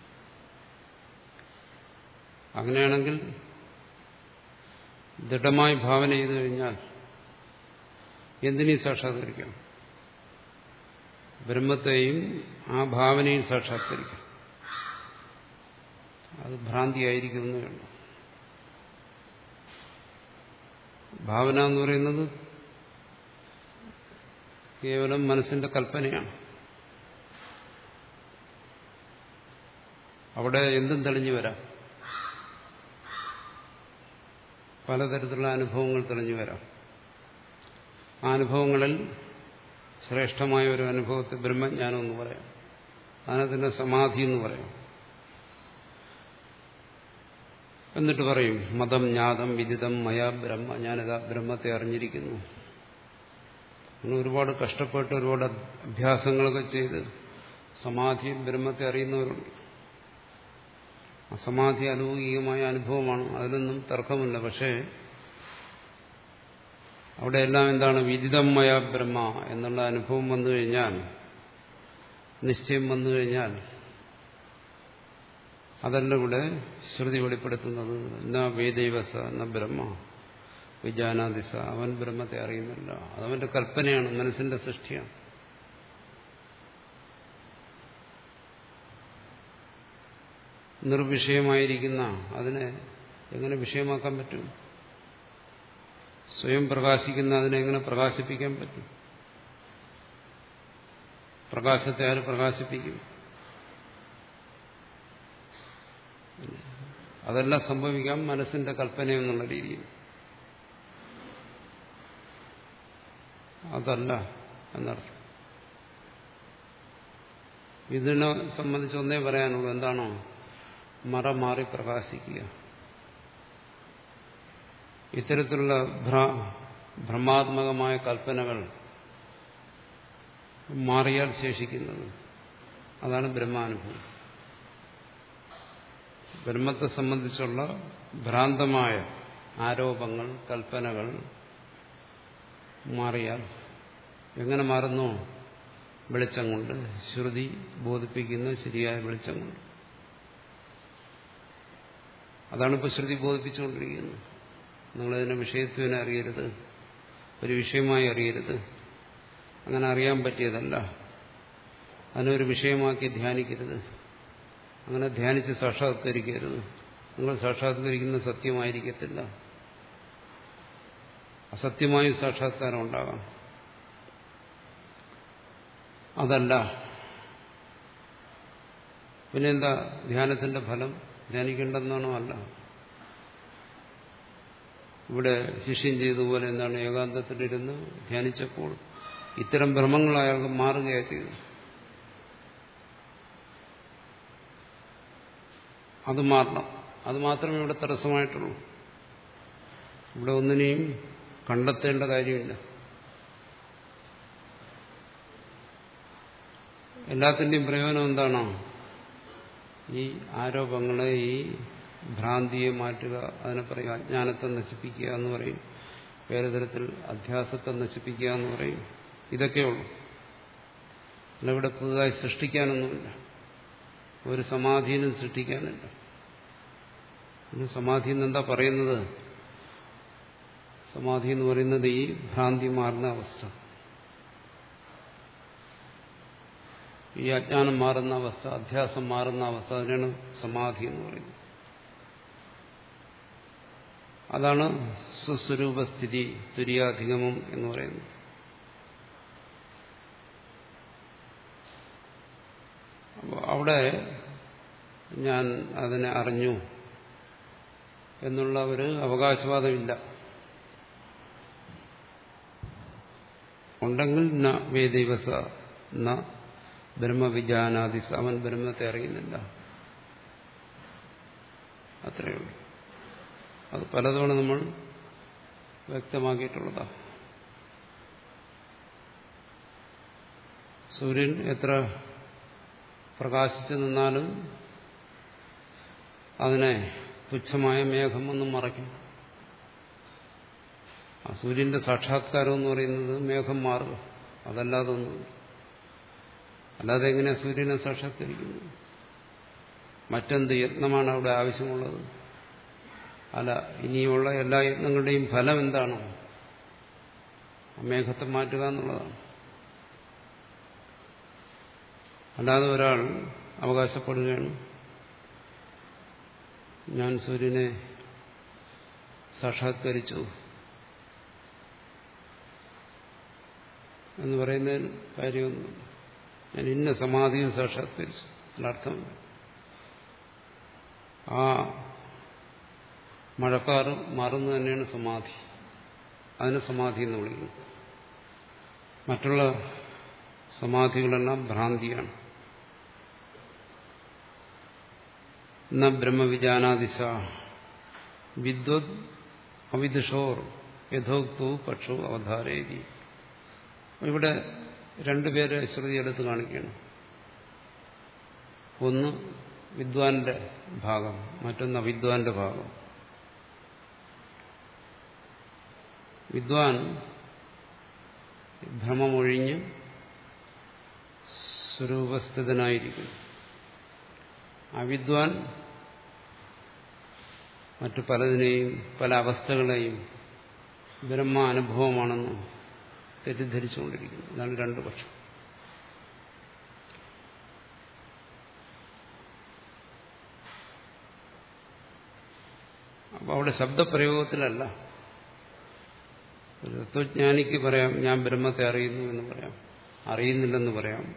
അങ്ങനെയാണെങ്കിൽ ദൃഢമായി ഭാവന ചെയ്തു കഴിഞ്ഞാൽ എന്തിനേയും സാക്ഷാത്കരിക്കാം? ബ്രഹ്മത്തെയും ആ ഭാവനയും സാക്ഷാത്കരിക്കാം. അത് ഭ്രാന്തിയായിരിക്കുന്നേ ഉള്ളൂ. ഭാവന എന്ന് പറയുന്നത് കേവലം മനസ്സിന്റെ കൽപ്പനയാണ്. അവിടെ എന്തും തെളിഞ്ഞു വരാം. പലതരത്തിലുള്ള അനുഭവങ്ങൾ തെളിഞ്ഞു വരാം. ആ അനുഭവങ്ങളിൽ ശ്രേഷ്ഠമായ ഒരു അനുഭവത്തെ ബ്രഹ്മജ്ഞാനം എന്ന് പറയാം. അതിനെ സമാധി എന്ന് പറയാം. എന്നിട്ട് പറയും മതം ജ്ഞാതം വിദിതം മയാ ബ്രഹ്മ ഞാനിതാ ബ്രഹ്മത്തെ അറിഞ്ഞിരിക്കുന്നു. അങ്ങനെ ഒരുപാട് കഷ്ടപ്പെട്ട് ഒരുപാട് അഭ്യാസങ്ങളൊക്കെ ചെയ്ത് സമാധി ബ്രഹ്മത്തെ അറിയുന്നവരുണ്ട്. അസമാധി അലൗകികമായ അനുഭവമാണ്. അതിലൊന്നും തർക്കമില്ല. പക്ഷേ അവിടെ എല്ലാം എന്താണ്? വിദിതമയ ബ്രഹ്മ എന്നുള്ള അനുഭവം വന്നു കഴിഞ്ഞാൽ നിശ്ചയം വന്നു കഴിഞ്ഞാൽ അതല്ല ഇവിടെ ശ്രുതി വെളിപ്പെടുത്തുന്നത്. ന വേദൈവസ ന ബ്രഹ്മ. വിജാനാദിസ അവൻ ബ്രഹ്മത്തെ അറിയുന്നില്ല. അതവന്റെ കൽപ്പനയാണ് മനസ്സിന്റെ സൃഷ്ടിയാണ്. നിർവിഷയമായിരിക്കുന്ന അതിനെ എങ്ങനെ വിഷയമാക്കാൻ പറ്റും? സ്വയം പ്രകാശിക്കുന്ന അതിനെ എങ്ങനെ പ്രകാശിപ്പിക്കാൻ പറ്റും? പ്രകാശത്തെ ആര് പ്രകാശിപ്പിക്കും? അതെല്ലാം സംഭവിക്കാം മനസ്സിന്റെ കൽപ്പന എന്നുള്ള രീതിയിൽ. അതല്ല എന്നർത്ഥം. ഇതിനെ സംബന്ധിച്ച് ഒന്നേ പറയാനുള്ളൂ. എന്താണോ? മറ മാറി പ്രകാശിക്കുക. ഇത്തരത്തിലുള്ള ഭ്രമാത്മകമായ കൽപ്പനകൾ മാറിയാൽ ശേഷിക്കുന്നത് അതാണ് ബ്രഹ്മാനുഭവം. ബ്രഹ്മത്തെ സംബന്ധിച്ചുള്ള ഭ്രാന്തമായ ആരോപങ്ങൾ കൽപ്പനകൾ മാറിയാൽ എങ്ങനെ മാറുന്നു? വെളിച്ചം കൊണ്ട് ശ്രുതി ബോധിപ്പിക്കുന്ന ശരിയായ വെളിച്ചം കൊണ്ട്. അതാണ് ഇപ്പോൾ ശ്രുതി ബോധിപ്പിച്ചുകൊണ്ടിരിക്കുന്നത്. നിങ്ങളതിനെ വിഷയത്വനെ അറിയരുത് ഒരു വിഷയമായി അറിയരുത്. അങ്ങനെ അറിയാൻ പറ്റിയതല്ല. അതിനൊരു വിഷയമാക്കി ധ്യാനിക്കരുത്. അങ്ങനെ ധ്യാനിച്ച് സാക്ഷാത്കരിക്കരുത്. നിങ്ങൾ സാക്ഷാത്കരിക്കുന്ന സത്യമായിരിക്കത്തില്ല. അസത്യമായും സാക്ഷാത്കാരം ഉണ്ടാകാം അതല്ല. പിന്നെന്താ? ധ്യാനത്തിന്റെ ഫലം ധ്യാനിക്കേണ്ടെന്നാണോ അല്ല? ഇവിടെ ശിഷ്യം ചെയ്തതുപോലെ എന്താണ്? ഏകാന്തത്തിലിരുന്ന് ധ്യാനിച്ചപ്പോൾ ഇത്തരം ഭ്രമങ്ങൾ അയാൾക്ക് മാറുകയാണ് ചെയ്തു അത് മാറണം. അത് മാത്രമേ ഇവിടെ തടസ്സമായിട്ടുള്ളൂ. ഇവിടെ ഒന്നിനെയും കണ്ടെത്തേണ്ട കാര്യമില്ല. എല്ലാത്തിന്റെയും പ്രയോജനം എന്താണോ? ഈ ആരോപങ്ങളെ ഈ ഭ്രാന്തിയെ മാറ്റുക അതിനെ പറയുക അജ്ഞാനത്തെ നശിപ്പിക്കുക എന്ന് പറയും. വേറെ തരത്തിൽ അധ്യാസത്തെ നശിപ്പിക്കുക എന്ന് പറയും. ഇതൊക്കെയുള്ളൂ അല്ല ഇവിടെ പുതുതായി സൃഷ്ടിക്കാനൊന്നുമില്ല. ഒരു സമാധീനം സൃഷ്ടിക്കാനില്ല. സമാധി എന്നെന്താ പറയുന്നത്? സമാധി എന്ന് പറയുന്നത് ഈ ഭ്രാന്തി മാറുന്ന അവസ്ഥ. ഈ അജ്ഞാനം മാറുന്ന അവസ്ഥ അധ്യാസം മാറുന്ന അവസ്ഥ അതിനാണ് സമാധി എന്ന് പറയുന്നത്. അതാണ് സ്വസ്വരൂപസ്ഥിതി തുര്യാധിഗമം എന്ന് പറയുന്നത്. അവിടെ ഞാൻ അതിനെ അറിഞ്ഞു. എന്നുള്ള ഒരു അവകാശവാദമില്ല. ഉണ്ടെങ്കിൽ ന വേദൈവസ ന ബ്രഹ്മവിജാനാദി അവൻ ബ്രഹ്മത്തെ അറിയുന്നില്ല. അത്രയേ ഉള്ളൂ. അത് പലതവണ നമ്മൾ വ്യക്തമാക്കിയിട്ടുള്ളതാ. സൂര്യൻ എത്ര പ്രകാശിച്ചു നിന്നാലും അതിനെ തുച്ഛമായ മേഘമൊന്നും മറയ്ക്കും ആ സൂര്യന്റെ സാക്ഷാത്കാരം എന്ന് പറയുന്നത് മേഘം മാറുക. അതല്ലാതെ ഒന്നും അല്ലാതെ എങ്ങനെയാ സൂര്യനെ സാക്ഷാത്കരിക്കുന്നു? മറ്റെന്ത് യത്നമാണ് അവിടെ ആവശ്യമുള്ളത്? അല്ല ഇനിയുള്ള എല്ലാ യത്നങ്ങളുടെയും ഫലം എന്താണ്? മേഘത്തെ മാറ്റുക എന്നുള്ളതാണ്. അല്ലാതെ ഒരാൾ അവകാശപ്പെടുകയാണ് ഞാൻ സൂര്യനെ സാക്ഷാത്കരിച്ചു. എന്ന് പറയുന്നതിന് കാര്യമൊന്നുമില്ല. ഞാൻ ഇന്ന സമാധിയും സാക്ഷാത്കരിച്ചു. അതിനർത്ഥം ആ മഴക്കാറ് മാറുന്നത് തന്നെയാണ് സമാധി. അതിന് സമാധി എന്ന് വിളിക്കുന്നു. മറ്റുള്ള സമാധികളെല്ലാം ഭ്രാന്തിയാണ്. ന ബ്രഹ്മവിജാനാദിശ വിദ്വത് അവിദുഷോർ യഥോക്തു പക്ഷോ അവധാരേതി. ഇവിടെ രണ്ടുപേരെ ശ്രുതി എടുത്ത് കാണിക്കുകയാണ്. ഒന്ന് വിദ്വാന്റെ ഭാഗം മറ്റൊന്ന് അവിദ്വാന്റെ ഭാഗം. വിദ്വാൻ ഭ്രമമൊഴിഞ്ഞ് സ്വരൂപസ്ഥിതനായിരിക്കും അവിദ്വാൻ മറ്റു പലതിനെയും പല അവസ്ഥകളെയും ബ്രഹ്മ അനുഭവമാണെന്ന് തെറ്റിദ്ധരിച്ചുകൊണ്ടിരിക്കുന്നു. ഇതാണ് രണ്ടു പക്ഷം. അപ്പൊ അവിടെ ശബ്ദപ്രയോഗത്തിലല്ല. ഒരു തത്വജ്ഞാനിക്ക് പറയാം ഞാൻ ബ്രഹ്മത്തെ അറിയുന്നു എന്ന് പറയാം. അറിയുന്നില്ലെന്ന് പറയാം.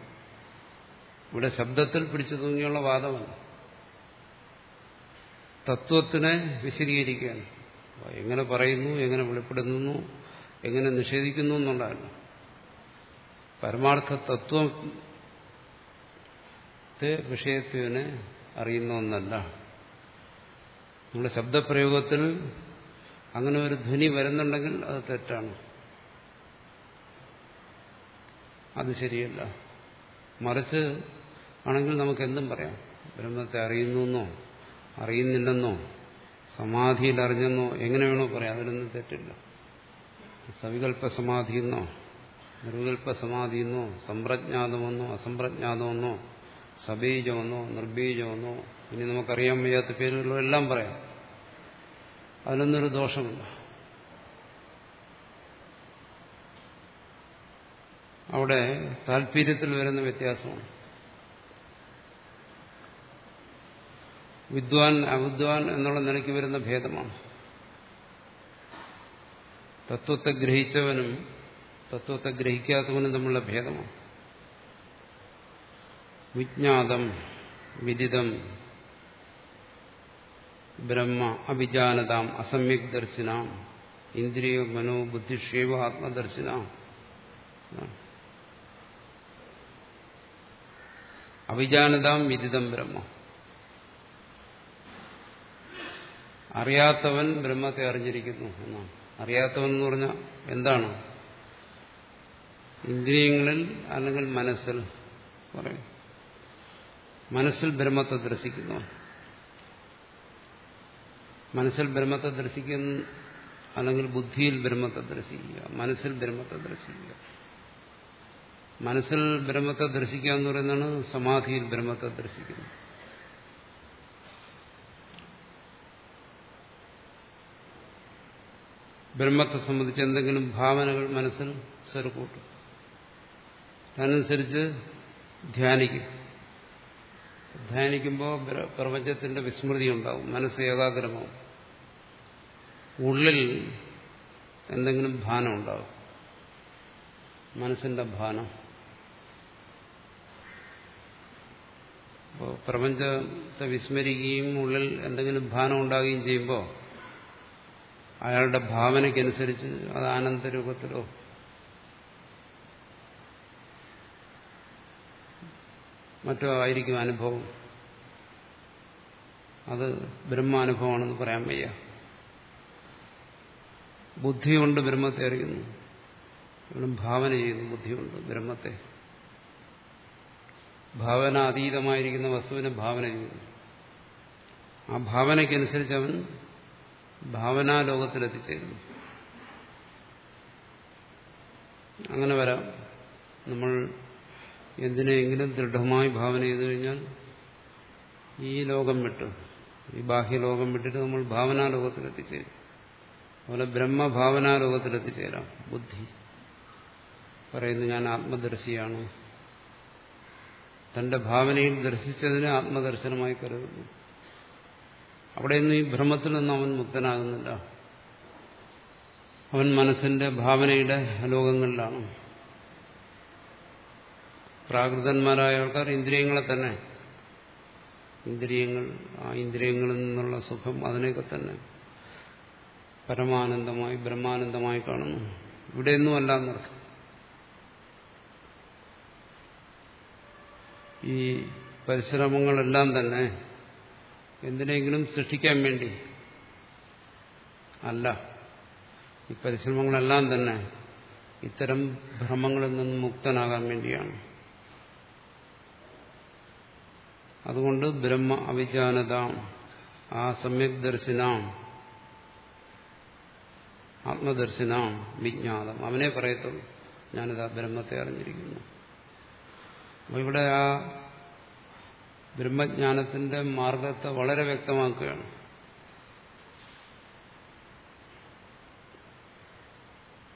ഇവിടെ ശബ്ദത്തിൽ പിടിച്ചു തൂങ്ങിയുള്ള വാദമല്ല. തത്വത്തിനെ വിശദീകരിക്കുകയാണ്. എങ്ങനെ പറയുന്നു എങ്ങനെ വെളിപ്പെടുന്നു എങ്ങനെ നിഷേധിക്കുന്നു എന്നുള്ളതല്ല. പരമാർത്ഥ തത്വത്തെ വിഷയത്വനെ അറിയുന്ന ഒന്നല്ല. നമ്മുടെ ശബ്ദപ്രയോഗത്തിൽ അങ്ങനെ ഒരു ധ്വനി വരുന്നുണ്ടെങ്കിൽ അത് തെറ്റാണ്. അത് ശരിയല്ല. മറിച്ച് ആണെങ്കിൽ നമുക്ക് എന്തും പറയാം. ബ്രഹ്മത്തെ അറിയുന്നു എന്നോ അറിയുന്നില്ലെന്നോ സമാധിയിൽ അറിഞ്ഞെന്നോ എങ്ങനെ വേണോ പറയാം. അതിലൊന്നും തെറ്റില്ല. സവികല്പ സമാധി എന്നോ നിർവികല്പ സമാധി എന്നോ സമ്പ്രജ്ഞാതമെന്നോ അസംപ്രജ്ഞാതമെന്നോ സബീജമെന്നോ നിർബീജമെന്നോ ഇനി നമുക്കറിയാൻ വയ്യാത്ത പേരുകളോ എല്ലാം പറയാം. അതിനൊന്നൊരു ദോഷമില്ല അവിടെ താല്പര്യത്തിൽ വരുന്ന വ്യത്യാസമാണ്. വിദ്വാൻ അവിദ്വാൻ എന്നുള്ള നിലയ്ക്ക് വരുന്ന ഭേദമാണ്. തത്വത്തെ ഗ്രഹിച്ചവനും തത്വത്തെ ഗ്രഹിക്കാത്തവനും തമ്മിലുള്ള ഭേദമാണ്. വിജ്ഞാതം വിദിതം ബ്രഹ്മ അഭിജാനതാം അസമ്യക് ദർശിനാം ഇന്ദ്രിയ മനോ ബുദ്ധിഷേവ ആത്മദർശനാം അഭിജാനതാം വിദിതം ബ്രഹ്മ. അറിയാത്തവൻ ബ്രഹ്മത്തെ അറിഞ്ഞിരിക്കുന്നു എന്നാണ്. അറിയാത്തവൻ എന്ന് പറഞ്ഞാൽ എന്താണ്? ഇന്ദ്രിയങ്ങളിൽ അല്ലെങ്കിൽ മനസ്സിൽ പറയും. മനസ്സിൽ ബ്രഹ്മത്തെ ദർശിക്കുന്നു. മനസ്സിൽ ബ്രഹ്മത്തെ ദർശിക്കുന്ന അല്ലെങ്കിൽ ബുദ്ധിയിൽ ബ്രഹ്മത്തെ ദർശിക്കുക. മനസ്സിൽ ബ്രഹ്മത്തെ ദർശിക്കുക. മനസ്സിൽ ബ്രഹ്മത്തെ ദർശിക്കുക എന്ന് പറയുന്നതാണ് സമാധിയിൽ ബ്രഹ്മത്തെ ദർശിക്കുന്നത്. ബ്രഹ്മത്തെ സംബന്ധിച്ച് എന്തെങ്കിലും ഭാവനകൾ മനസ്സിൽ സെറുക്കൂട്ടും അതനുസരിച്ച് ധ്യാനിക്കും. ധ്യാനിക്കുമ്പോൾ പ്രപഞ്ചത്തിന്റെ വിസ്മൃതി ഉണ്ടാവും മനസ്സ് ഏകാഗ്രമാവും. ഉള്ളിൽ എന്തെങ്കിലും ഭാനം ഉണ്ടാവും. മനസ്സിന്റെ ഭാനം. അപ്പോൾ പ്രപഞ്ചത്തെ വിസ്മരിക്കുകയും ഉള്ളിൽ എന്തെങ്കിലും ഭാനം ഉണ്ടാകുകയും ചെയ്യുമ്പോൾ അയാളുടെ ഭാവനയ്ക്കനുസരിച്ച് അത് ആനന്ദരൂപത്തിലോ മറ്റോ ആയിരിക്കും അനുഭവം. അത് ബ്രഹ്മാനുഭവമാണെന്ന് പറയാൻ വയ്യ. ബുദ്ധി കൊണ്ട് ബ്രഹ്മത്തെ അറിയുന്നു. ഇവിടെ ഭാവന ചെയ്യുന്നു ബുദ്ധിയുണ്ട് ബ്രഹ്മത്തെ. ഭാവന അതീതമായിരിക്കുന്ന വസ്തുവിനെ ഭാവന ചെയ്യുന്നു. ആ ഭാവനയ്ക്കനുസരിച്ച് അവൻ ഭാവനാലോകത്തിലെത്തിച്ചേരുന്നു. അങ്ങനെ വരാം. നമ്മൾ എന്തിനെങ്കിലും ദൃഢമായി ഭാവന ചെയ്തു കഴിഞ്ഞാൽ ഈ ലോകം വിട്ട് ഈ ബാഹ്യലോകം വിട്ടിട്ട് നമ്മൾ ഭാവനാലോകത്തിലെത്തിച്ചേരും. അതുപോലെ ബ്രഹ്മഭാവനാലോകത്തിലെത്തിച്ചേരാം. ബുദ്ധി. പറയുന്നു ഞാൻ ആത്മദർശിയാണ്. തന്റെ ഭാവനയിൽ ദർശിച്ചതിനെ ആത്മദർശനമായി കരുതുന്നു. അവിടെയൊന്നും ഈ ഭ്രമത്തിൽ നിന്നും അവൻ മുക്തനാകുന്നില്ല. അവൻ മനസ്സിന്റെ ഭാവനയുടെ ലോകങ്ങളിലാണ് പ്രാകൃതന്മാരായ ആൾക്കാർ ഇന്ദ്രിയങ്ങളെ തന്നെ. ഇന്ദ്രിയങ്ങൾ ആ ഇന്ദ്രിയങ്ങളിൽ നിന്നുള്ള സുഖം അതിനെയൊക്കെ തന്നെ പരമാനന്ദമായി ബ്രഹ്മാനന്ദമായി കാണുന്നു. ഇവിടെയൊന്നും അല്ല എന്നർത്ഥം. ഈ പരിശ്രമങ്ങളെല്ലാം തന്നെ എന്തിനെങ്കിലും സൃഷ്ടിക്കാൻ വേണ്ടി. അല്ല ഈ പരിശ്രമങ്ങളെല്ലാം തന്നെ ഇത്തരം ഭ്രമങ്ങളിൽ നിന്ന് മുക്തനാകാൻ വേണ്ടിയാണ്. അതുകൊണ്ട് ബ്രഹ്മ അവിജാനത ആ സമ്യക് ദർശനാം ആത്മദർശനാം വിജ്ഞാതം. അവനെ പറയത്തുള്ളൂ. ഞാനിതാ ബ്രഹ്മത്തെ അറിഞ്ഞിരിക്കുന്നു. അപ്പോൾ ഇവിടെ ആ ബ്രഹ്മജ്ഞാനത്തിന്റെ മാർഗത്തെ വളരെ വ്യക്തമാക്കുകയാണ്.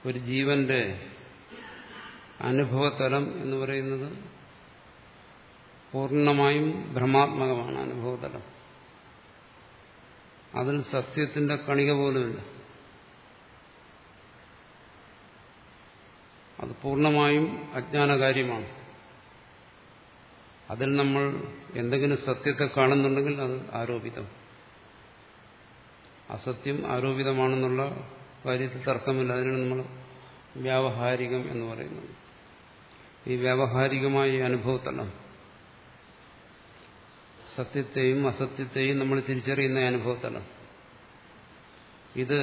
ഒരു ജീവന്റെ അനുഭവതലം എന്ന് പറയുന്നത് പൂർണമായും ഭ്രമാത്മകമാണ് അനുഭവതലം. അതിൽ സത്യത്തിന്റെ കണിക പോലുമില്ല. അത് പൂർണമായും അജ്ഞാനകാര്യമാണ്. അതിൽ നമ്മൾ എന്തെങ്കിലും സത്യത്തെ കാണുന്നുണ്ടെങ്കിൽ അത് ആരോപിതം. അസത്യം ആരോപിതമാണെന്നുള്ള കാര്യത്തിൽ തർക്കമില്ല. അതിനാണ് നമ്മൾ വ്യാവഹാരികം എന്ന് പറയുന്നത്. ഈ വ്യാവഹാരികമായ അനുഭവത്തല്ല അനുഭവത്തലം സത്യത്തെയും അസത്യത്തെയും നമ്മൾ തിരിച്ചറിയുന്ന അനുഭവത്തല്ല ഇത്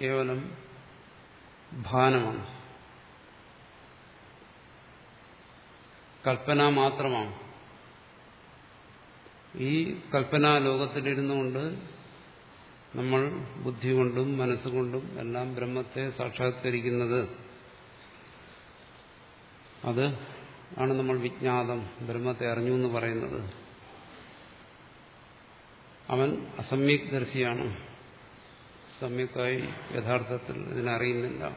കേവലം ഭാനമാണ്. കൽപ്പന മാത്രമാണ്. ഈ കൽപ്പനാ ലോകത്തിലിരുന്നുകൊണ്ട് നമ്മൾ ബുദ്ധി കൊണ്ടും മനസ്സുകൊണ്ടും എല്ലാം ബ്രഹ്മത്തെ സാക്ഷാത്കരിക്കുന്നത്. അത് ആണ് നമ്മൾ വിജ്ഞാതം ബ്രഹ്മത്തെ അറിഞ്ഞു എന്ന് പറയുന്നത്. അവൻ അസമ്യക് ദർശിയാണ്. സമ്യക്കായി യഥാർത്ഥത്തിൽ ഇതിനറിയുന്നില്ല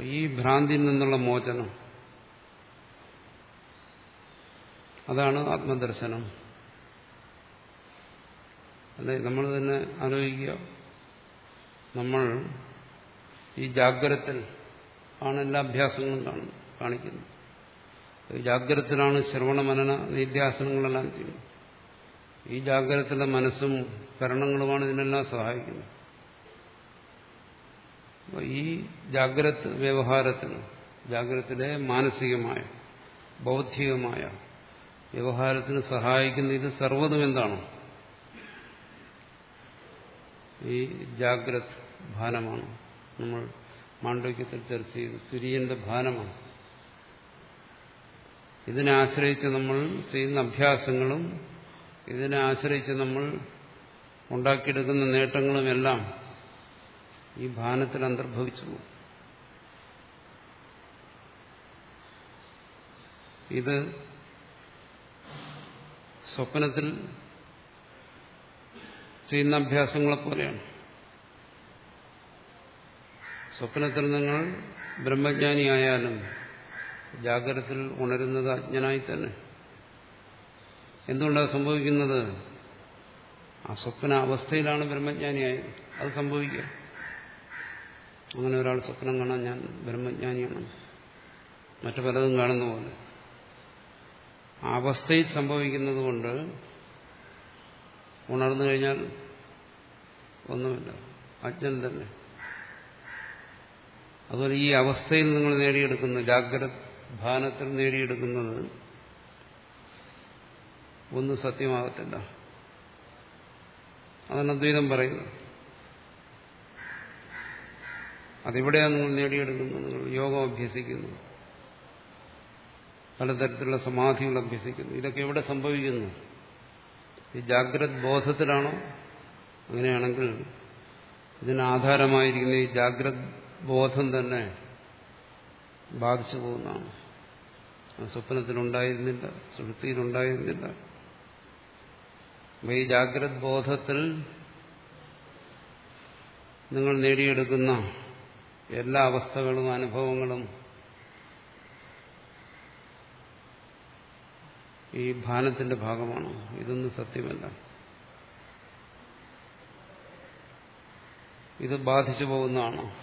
ഈ ഭ്രാന്തിയിൽ നിന്നുള്ള മോചനം അതാണ് ആത്മദർശനം. അതെ നമ്മൾ തന്നെ ആലോചിക്കുക. നമ്മൾ ഈ ജാഗ്രത്തിൽ ആണ് എല്ലാ അഭ്യാസങ്ങളും കാണുന്നത് കാണിക്കുന്നത്. ജാഗ്രതത്തിലാണ് ശ്രവണ മനന നിത്യാസനങ്ങളെല്ലാം ചെയ്യുന്നത്. ഈ ജാഗ്രതത്തിലെ മനസ്സും കരണങ്ങളുമാണ് ഇതിനെല്ലാം സഹായിക്കുന്നത്. ഈ ജാഗ്രത് വ്യവഹാരത്തിന് ജാഗ്രതത്തിലെ മാനസികമായ ബൗദ്ധികമായ വ്യവഹാരത്തിന് സഹായിക്കുന്ന ഇത് സർവതും എന്താണ്? ഈ ജാഗ്രത് ഭാനമാണ്. നമ്മൾ മാണ്ഡവ്യത്തിൽ ചർച്ച ചെയ്തു. തുര്യന്റെ ഭാനമാണ്. ഇതിനെ ആശ്രയിച്ച് നമ്മൾ ചെയ്യുന്ന അഭ്യാസങ്ങളും ഇതിനെ ആശ്രയിച്ച് നമ്മൾ ഉണ്ടാക്കിയെടുക്കുന്ന നേട്ടങ്ങളും എല്ലാം ഈ ഭാനത്തിൽ അന്തർഭവിച്ചു പോകും. ഇത് സ്വപ്നത്തിൽ ചെയ്യുന്ന അഭ്യാസങ്ങളെ പോലെയാണ്. സ്വപ്നത്തിൽ നിങ്ങൾ ബ്രഹ്മജ്ഞാനിയായാലും ജാഗ്രതത്തിൽ ഉണരുന്നത് അജ്ഞനായി തന്നെ. എന്തുകൊണ്ടാണ് സംഭവിക്കുന്നത്? ആ സ്വപ്ന അവസ്ഥയിലാണ് ബ്രഹ്മജ്ഞാനിയായത് അത് സംഭവിക്കുക അങ്ങനെ ഒരാൾ സ്വപ്നം കാണാൻ ഞാൻ ബ്രഹ്മജ്ഞാനിയാണ്. മറ്റു പലതും കാണുന്ന പോലെ. അവസ്ഥയിൽ സംഭവിക്കുന്നത് കൊണ്ട് ഉണർന്നു കഴിഞ്ഞാൽ ഒന്നുമില്ല. അജ്ഞൻ തന്നെ. അതുപോലെ ഈ അവസ്ഥയിൽ നിങ്ങൾ നേടിയെടുക്കുന്ന ജാഗ്രത ഭാനത്തിൽ നേടിയെടുക്കുന്നത് ഒന്നും സത്യമാകത്തില്ല. അതാണ് അദ്വൈതം പറയുന്നത്. അതിവിടെയാണ് നിങ്ങൾ നേടിയെടുക്കുന്നത് നിങ്ങൾ യോഗം അഭ്യസിക്കുന്നു. പലതരത്തിലുള്ള സമാധികൾ അഭ്യസിക്കുന്നു. ഇതൊക്കെ എവിടെ സംഭവിക്കുന്നു? ഈ ജാഗ്രത് ബോധത്തിലാണോ? അങ്ങനെയാണെങ്കിൽ ഇതിനാധാരമായിരിക്കുന്ന ഈ ജാഗ്രത് ബോധം തന്നെ ബാധിച്ചു പോകുന്നതാണ്. സ്വപ്നത്തിലുണ്ടായിരുന്നില്ല സുഹൃത്തിയിലുണ്ടായിരുന്നില്ല. അപ്പൊ ഈ ജാഗ്രത് ബോധത്തിൽ നിങ്ങൾ നേടിയെടുക്കുന്ന എല്ലാ അവസ്ഥകളും അനുഭവങ്ങളും ഈ ഭാനത്തിന്റെ ഭാഗമാണ്? ഇതൊന്നും സത്യമല്ല. ഇത് ബാധിച്ചു പോകുന്നതാണോ?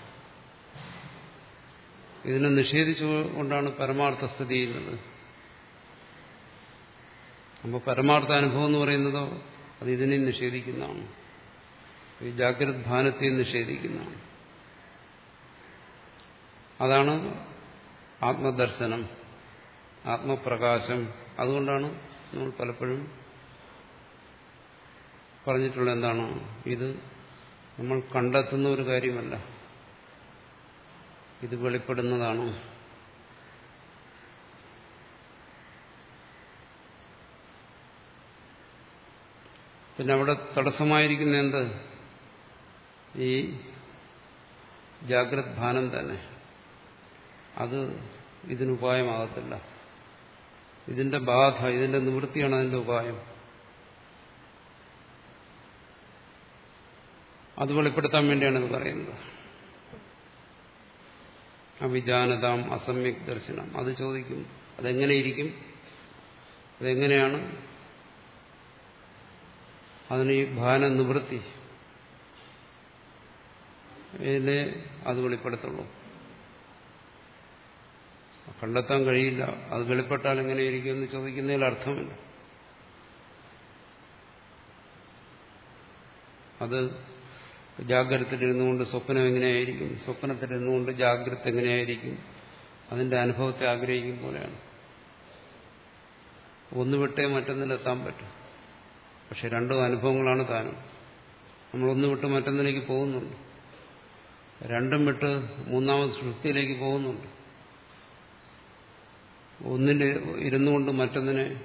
ഇതിനെ നിഷേധിച്ചുകൊണ്ടാണ് പരമാർത്ഥ സ്ഥിതി ചെയ്യുന്നത് അപ്പോൾ പരമാർത്ഥ അനുഭവം എന്ന് പറയുന്നതോ അത് ഇതിനെ നിഷേധിക്കുന്നതാണ്. ഈ ജാഗ്രത് ഭാനത്തെ നിഷേധിക്കുന്നതാണ്. അതാണ് ആത്മദർശനം ആത്മപ്രകാശം അതുകൊണ്ടാണ് നമ്മൾ പലപ്പോഴും പറഞ്ഞിട്ടുള്ള എന്താണ് ഇത് നമ്മൾ കണ്ടെത്തുന്ന ഒരു കാര്യമല്ല. ഇത് വെളിപ്പെടുന്നതാണ്. പിന്നെ അവിടെ തടസ്സമായിരിക്കുന്ന എന്ത്? ഈ ജാഗ്രത് ഭാനം തന്നെ. അത് ഇതിനുപായമാകത്തില്ല ഇതിന്റെ ബാധ ഇതിന്റെ നിവൃത്തിയാണ് അതിന്റെ ഉപായം. അത് വെളിപ്പെടുത്താൻ വേണ്ടിയാണ് ഇത് പറയുന്നത്. അവിജാനതാം അസമ്യക് ദർശനം. അത് ചോദിക്കും അതെങ്ങനെയിരിക്കും? അതെങ്ങനെയാണ്? അതിന് ഈ ഭാന നിവൃത്തി. ഇതിനെ അത് വെളിപ്പെടുത്തുള്ളൂ. കണ്ടെത്താൻ കഴിയില്ല. അത് വെളിപ്പെട്ടാൽ എങ്ങനെയിരിക്കും എന്ന് ചോദിക്കുന്നതിൽ അർത്ഥമില്ല. അത് ജാഗ്രതത്തിലിരുന്നുകൊണ്ട് സ്വപ്നം എങ്ങനെയായിരിക്കും? സ്വപ്നത്തിലിരുന്നുകൊണ്ട് ജാഗ്രത എങ്ങനെയായിരിക്കും? അതിന്റെ അനുഭവത്തെ ആഗ്രഹിക്കും പോലെയാണ്. ഒന്ന് വിട്ടേ മറ്റൊന്നിലെത്താൻ പറ്റും. പക്ഷെ രണ്ടും അനുഭവങ്ങളാണ് താനും. നമ്മൾ ഒന്ന് വിട്ട് മറ്റൊന്നിലേക്ക് പോകുന്നുണ്ട്. രണ്ടും വിട്ട് മൂന്നാമത് സൃഷ്ടിയിലേക്ക് പോകുന്നുണ്ട്. ഒന്നിൽ ഇരുന്നുകൊണ്ട് മറ്റൊന്നിനെ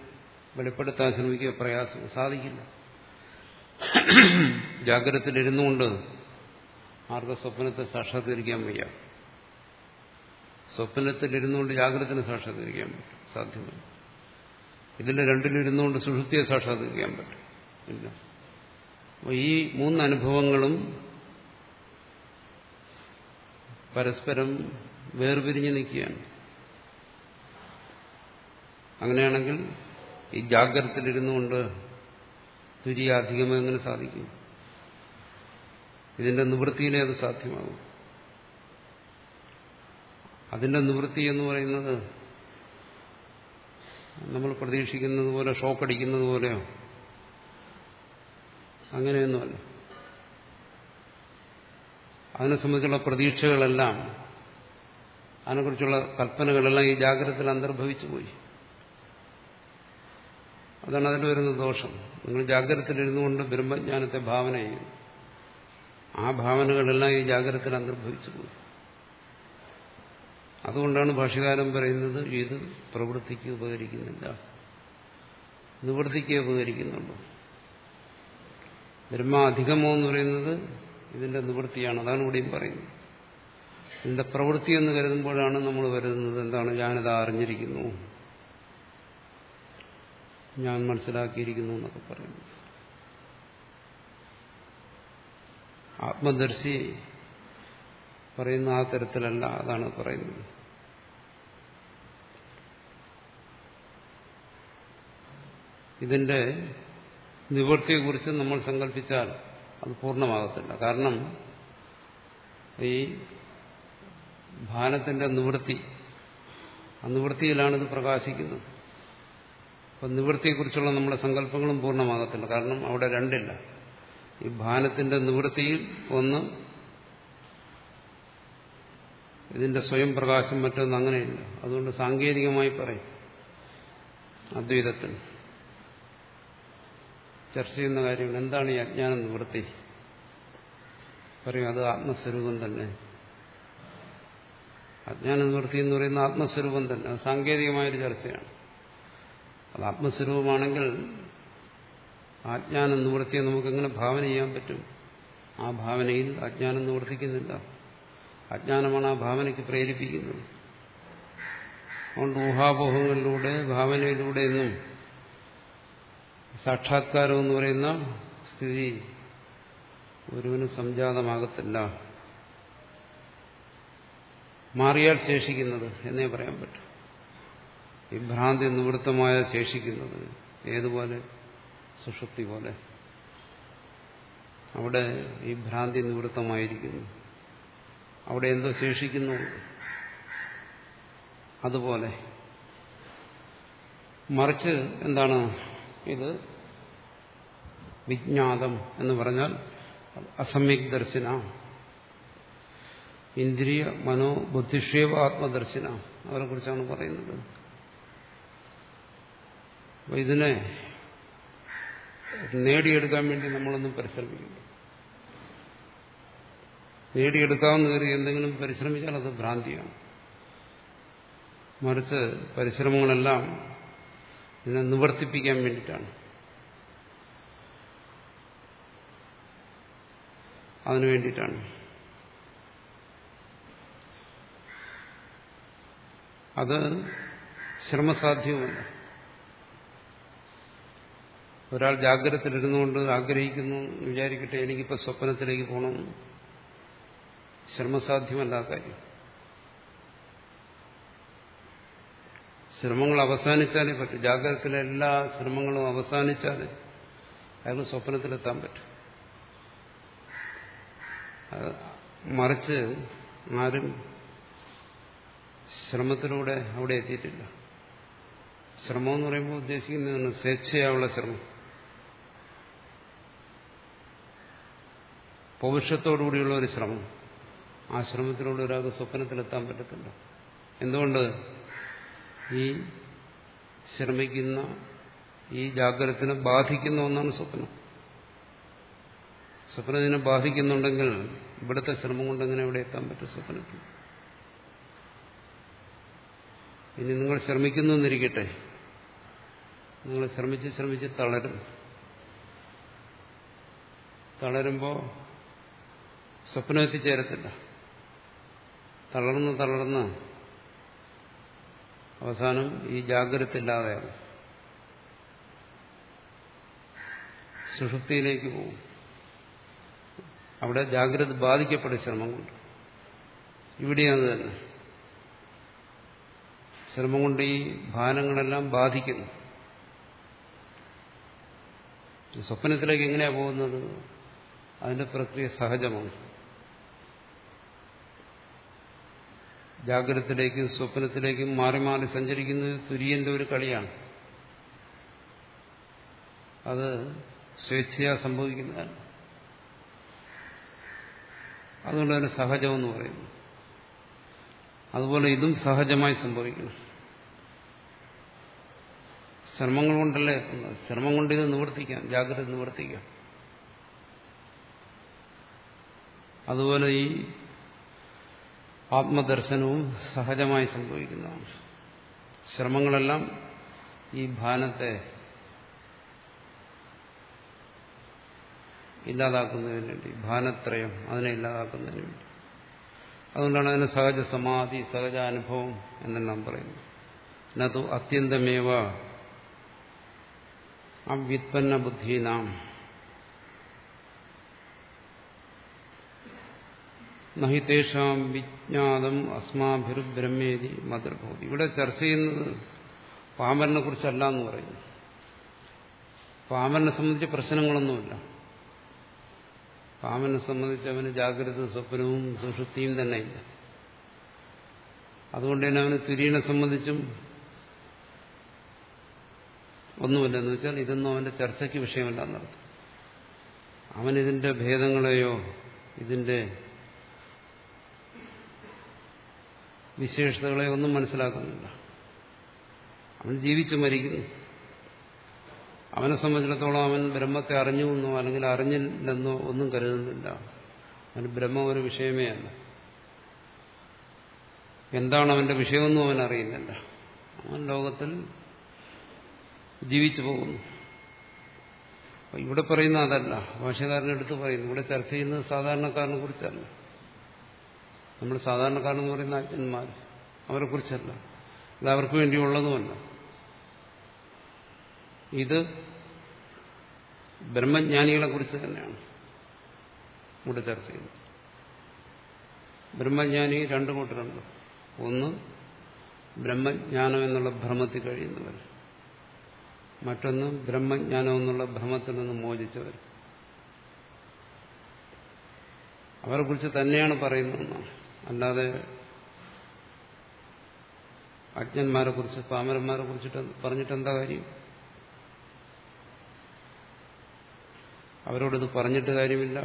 വെളിപ്പെടുത്താൻ ശ്രമിക്കുക പ്രയാസം സാധിക്കില്ല. ജാഗ്രതത്തിലിരുന്നുകൊണ്ട് ആർക്ക് സ്വപ്നത്തെ സാക്ഷാത്കരിക്കാൻ വയ്യ. സ്വപ്നത്തിലിരുന്നുകൊണ്ട് ജാഗ്രതത്തിന് സാക്ഷാത്കരിക്കാൻ പറ്റും സാധ്യമല്ല. ഇതിന്റെ രണ്ടിലിരുന്നുകൊണ്ട് സുഷുതിയെ സാക്ഷാത്കരിക്കാൻ പറ്റും. ഇല്ല. അപ്പോൾ ഈ മൂന്ന് അനുഭവങ്ങളും പരസ്പരം വേർപിരിഞ്ഞ് നിൽക്കുകയാണ്. അങ്ങനെയാണെങ്കിൽ ഈ ജാഗ്രതയിലിരുന്നു കൊണ്ട് തുര്യാധികമായി എങ്ങനെ സാധിക്കും. ഇതിന്റെ നിവൃത്തിയിലേ അത് സാധ്യമാകും. അതിന്റെ നിവൃത്തി എന്ന് പറയുന്നത് നമ്മൾ പ്രതീക്ഷിക്കുന്നത് പോലെ ഷോക്കടിക്കുന്നത് പോലെയോ? അങ്ങനെയൊന്നുമല്ല. അതിനെ സംബന്ധിച്ചുള്ള പ്രതീക്ഷകളെല്ലാം അതിനെക്കുറിച്ചുള്ള കൽപ്പനകളെല്ലാം ഈ ജാഗ്രതത്തിൽ അന്തർഭവിച്ചു പോയി. അതാണ് അതിൽ വരുന്ന ദോഷം. നിങ്ങൾ ജാഗ്രതയിലിരുന്നു കൊണ്ട് ബ്രഹ്മജ്ഞാനത്തെ ഭാവന ചെയ്യും ആ ഭാവനകളെല്ലാം ഈ ജാഗ്രതയിൽ അന്തർഭവിച്ചു പോകും അതുകൊണ്ടാണ് ഭാഷകാരം പറയുന്നത് ഇത് പ്രവൃത്തിക്ക് ഉപകരിക്കുന്നില്ല. നിവൃത്തിക്ക് ഉപകരിക്കുന്നുള്ളൂ ബ്രഹ്മ അധികമോ എന്ന് പറയുന്നത് ഇതിന്റെ നിവൃത്തിയാണ്. അതാണ് ഇവിടെയും പറയുന്നത്. ഇതിന്റെ പ്രവൃത്തി എന്ന് കരുതുമ്പോഴാണ് നമ്മൾ വരുന്നത്. എന്താണ്? ഞാനിത് അറിഞ്ഞിരിക്കുന്നു. ഞാൻ മനസ്സിലാക്കിയിരിക്കുന്നു എന്നൊക്കെ പറയുന്നു. ആത്മദർശി പറയുന്ന ആ തരത്തിലല്ല അതാണ് പറയുന്നത്. ഇതിന്റെ നിവൃത്തിയെക്കുറിച്ച് നമ്മൾ സങ്കല്പിച്ചാൽ അത് പൂർണമാകത്തില്ല. കാരണം ഈ ഭാനത്തിന്റെ നിവൃത്തി ആ നിവൃത്തിയിലാണിത് പ്രകാശിക്കുന്നത്. അപ്പം നിവൃത്തിയെക്കുറിച്ചുള്ള നമ്മുടെ സങ്കല്പങ്ങളും പൂർണമാകത്തില്ല. കാരണം അവിടെ രണ്ടില്ല. ഈ ഭാനത്തിന്റെ നിവൃത്തിയിൽ ഒന്ന് ഇതിന്റെ സ്വയം പ്രകാശം മറ്റൊന്ന് അങ്ങനെയില്ല. അതുകൊണ്ട് സാങ്കേതികമായി പറയും. അദ്വൈതത്തിൽ. ചർച്ച ചെയ്യുന്ന കാര്യങ്ങൾ. എന്താണ് ഈ അജ്ഞാന നിവൃത്തി? പറയും അത് ആത്മസ്വരൂപം തന്നെ. അജ്ഞാന നിവൃത്തി എന്ന് പറയുന്ന ആത്മസ്വരൂപം തന്നെ. അത് സാങ്കേതികമായൊരു ചർച്ചയാണ്. അത് ആത്മസ്വരൂപമാണെങ്കിൽ ആജ്ഞാനം നിവൃത്തിയെ നമുക്കെങ്ങനെ ഭാവന ചെയ്യാൻ പറ്റും? ആ ഭാവനയിൽ അജ്ഞാനം നിവർത്തിക്കുന്നില്ല. അജ്ഞാനമാണ് ആ ഭാവനയ്ക്ക് പ്രേരിപ്പിക്കുന്നത്. അതുകൊണ്ട് ഊഹാപോഹങ്ങളിലൂടെ ഭാവനയിലൂടെ എന്നും സാക്ഷാത്കാരം എന്ന് പറയുന്ന സ്ഥിതി ഒരുവന് സംജാതമാകത്തില്ല. മാറിയാൽ ശേഷിക്കുന്നത് എന്നേ പറയാൻ പറ്റും. ഈ ഭ്രാന്തി നിവൃത്തമായ ശേഷിക്കുന്നത് ഏതുപോലെ? സുഷുപ്തി പോലെ. അവിടെ ഈ ഭ്രാന്തി നിവൃത്തമായിരിക്കുന്നു. അവിടെ എന്തോ ശേഷിക്കുന്നു? അതുപോലെ. മറിച്ച് എന്താണ്? ഇത് വിജ്ഞാതം എന്ന് പറഞ്ഞാൽ അസമ്യക് ദർശന. ഇന്ദ്രിയ മനോ അവരെ കുറിച്ചാണ് പറയുന്നത്. അപ്പൊ ഇതിനെ നേടിയെടുക്കാൻ വേണ്ടി നമ്മളൊന്നും പരിശ്രമിക്കുന്നു. നേടിയെടുക്കാവുന്ന കയറി എന്തെങ്കിലും പരിശ്രമിച്ചാൽ അത് ഭ്രാന്തിയാണ്. മറിച്ച് പരിശ്രമങ്ങളെല്ലാം ഇതിനെ നിവർത്തിപ്പിക്കാൻ വേണ്ടിയിട്ടാണ്. അതിനു വേണ്ടിയിട്ടാണ്. അത് ശ്രമസാധ്യവുമല്ല. ഒരാൾ ജാഗ്രതത്തിലിരുന്നുകൊണ്ട് ആഗ്രഹിക്കുന്നു വിചാരിക്കട്ടെ എനിക്കിപ്പോൾ സ്വപ്നത്തിലേക്ക് പോകണം ശ്രമസാധ്യമല്ല കാര്യം. ശ്രമങ്ങൾ അവസാനിച്ചാലേ പറ്റും. ജാഗ്രതത്തിലെ എല്ലാ ശ്രമങ്ങളും അവസാനിച്ചാലേ അയാൾ സ്വപ്നത്തിലെത്താൻ പറ്റും. മറിച്ച് ആരും ശ്രമത്തിലൂടെ അവിടെ എത്തിയിട്ടില്ല. ശ്രമം എന്ന് പറയുമ്പോൾ ഉദ്ദേശിക്കുന്നതാണ് സ്വേച്ഛയായുള്ള ശ്രമം. പൗരുഷത്തോടുകൂടിയുള്ള ഒരു ശ്രമം. ആ ശ്രമത്തിലൂടെ ഒരാൾക്ക് സ്വപ്നത്തിലെത്താൻ പറ്റത്തില്ല. എന്തുകൊണ്ട്? ഈ ശ്രമിക്കുന്ന ഈ ജാഗ്രതത്തിനെ ബാധിക്കുന്ന ഒന്നാണ് സ്വപ്നം. സ്വപ്നത്തിനെ ബാധിക്കുന്നുണ്ടെങ്കിൽ ഇവിടുത്തെ ശ്രമം കൊണ്ട് എങ്ങനെ ഇവിടെ എത്താൻ പറ്റും സ്വപ്നത്തിൽ? ഇനി നിങ്ങൾ ശ്രമിക്കുന്നു എന്നിരിക്കട്ടെ. നിങ്ങൾ ശ്രമിച്ച് ശ്രമിച്ച് തളരും. തളരുമ്പോൾ സ്വപ്നം എത്തിച്ചേരത്തില്ല തളർന്ന് തളർന്ന് അവസാനം ഈ ജാഗ്രത ഇല്ലാതെയാകും സുഷുപ്തിയിലേക്ക് പോകും. അവിടെ ജാഗ്രത ബാധിക്കപ്പെടും ശ്രമം കൊണ്ട്. ഇവിടെയും അത് തന്നെ. ശ്രമം കൊണ്ട് ഈ ഭാനങ്ങളെല്ലാം ബാധിക്കുന്നു. സ്വപ്നത്തിലേക്ക് എങ്ങനെയാണ് പോകുന്നത്? അതിന്റെ പ്രക്രിയ സഹജമാണ്. ജാഗ്രതത്തിലേക്കും സ്വപ്നത്തിലേക്കും മാറി മാറി സഞ്ചരിക്കുന്നത് തുര്യന്റെ ഒരു കളിയാണ്. അത് സ്വേച്ഛയാ സംഭവിക്കുന്നതാണ് അതുകൊണ്ട് തന്നെ സഹജമെന്ന് പറയുന്നു. അതുപോലെ ഇതും സഹജമായി സംഭവിക്കണം ശ്രമങ്ങൾ കൊണ്ടല്ലേ എത്തുന്നത്? ശ്രമം കൊണ്ട് ഇത് നിവർത്തിക്കാം ജാഗ്രത നിവർത്തിക്കാം. അതുപോലെ ഈ ആത്മദർശനവും സഹജമായി സംഭവിക്കുന്നതാണ്. ശ്രമങ്ങളെല്ലാം ഈ ഭാനത്തെ ഇല്ലാതാക്കുന്നതിന് വേണ്ടി ഭാനത്രയം അതിനെ ഇല്ലാതാക്കുന്നതിന് വേണ്ടി. അതുകൊണ്ടാണ് അതിന് സഹജ സമാധി സഹജ അനുഭവം എന്നെല്ലാം പറയുന്നത്. നതു അത്യന്തമേവ അവ്യുത്പന്ന ബുദ്ധീനാം നഹിതേഷാം വിജ്ഞാതം അസ്മാഭിർബ്രഹ്മേതി മദർഭൂതി ഇവിടെ ചർച്ച ചെയ്യുന്നത് പാമ്പനെ കുറിച്ചല്ല എന്ന് പറയുന്നു. പാമ്പനെ സംബന്ധിച്ച് പ്രശ്നങ്ങളൊന്നുമില്ല. പാമ്പനെ സംബന്ധിച്ച് അവന് ജാഗ്രത സ്വപ്നവും സുഷുപ്തിയും തന്നെ ഇല്ല. അതുകൊണ്ട് തന്നെ അവന് തുര്യനെ സംബന്ധിച്ചും ഒന്നുമില്ല. എന്ന് വെച്ചാൽ ഇതൊന്നും അവന്റെ ചർച്ചയ്ക്ക് വിഷയമല്ല എന്നർത്ഥം അവനിതിന്റെ ഭേദങ്ങളെയോ ഇതിന്റെ വിശേഷതകളെയോ ഒന്നും മനസ്സിലാക്കുന്നില്ല. അവൻ ജീവിച്ചു മരിക്കുന്നു. അവനെ സംബന്ധിച്ചിടത്തോളം അവൻ ബ്രഹ്മത്തെ അറിഞ്ഞു എന്നോ അല്ലെങ്കിൽ അറിഞ്ഞില്ലെന്നോ ഒന്നും കരുതുന്നില്ല. അവന് ബ്രഹ്മം ഒരു വിഷയമേ അല്ല. എന്താണ് അവന്റെ വിഷയമെന്നും അവൻ അറിയുന്നില്ല. അവൻ ലോകത്തിൽ ജീവിച്ചു പോകുന്നു. ഇവിടെ പറയുന്ന അതല്ല. ഭാഷകാരനെടുത്ത് പറയുന്നു. ഇവിടെ ചർച്ച ചെയ്യുന്നത് സാധാരണക്കാരനെ കുറിച്ചല്ല. നമ്മൾ സാധാരണക്കാരെന്ന് പറയുന്ന അജ്ഞന്മാർ അവരെ കുറിച്ചല്ല. അത് അവർക്ക് വേണ്ടിയുള്ളതുമല്ല. ഇത് ബ്രഹ്മജ്ഞാനികളെ കുറിച്ച് തന്നെയാണ് ഇവിടെ ചർച്ച ചെയ്യുന്നത്. ബ്രഹ്മജ്ഞാനി രണ്ടു കൂട്ടരുണ്ട്. ഒന്ന് ബ്രഹ്മജ്ഞാനം എന്നുള്ള ഭ്രമത്തിൽ കഴിയുന്നവർ. മറ്റൊന്ന് ബ്രഹ്മജ്ഞാനം എന്നുള്ള ഭ്രമത്തിൽ നിന്ന് മോചിച്ചവർ. അവരെ കുറിച്ച് തന്നെയാണ് പറയുന്നതെന്നാണ് അല്ലാതെ അജ്ഞന്മാരെ കുറിച്ച് പാമരന്മാരെ കുറിച്ചിട്ട് പറഞ്ഞിട്ട് എന്താ കാര്യം? അവരോടിത് പറഞ്ഞിട്ട് കാര്യമില്ല.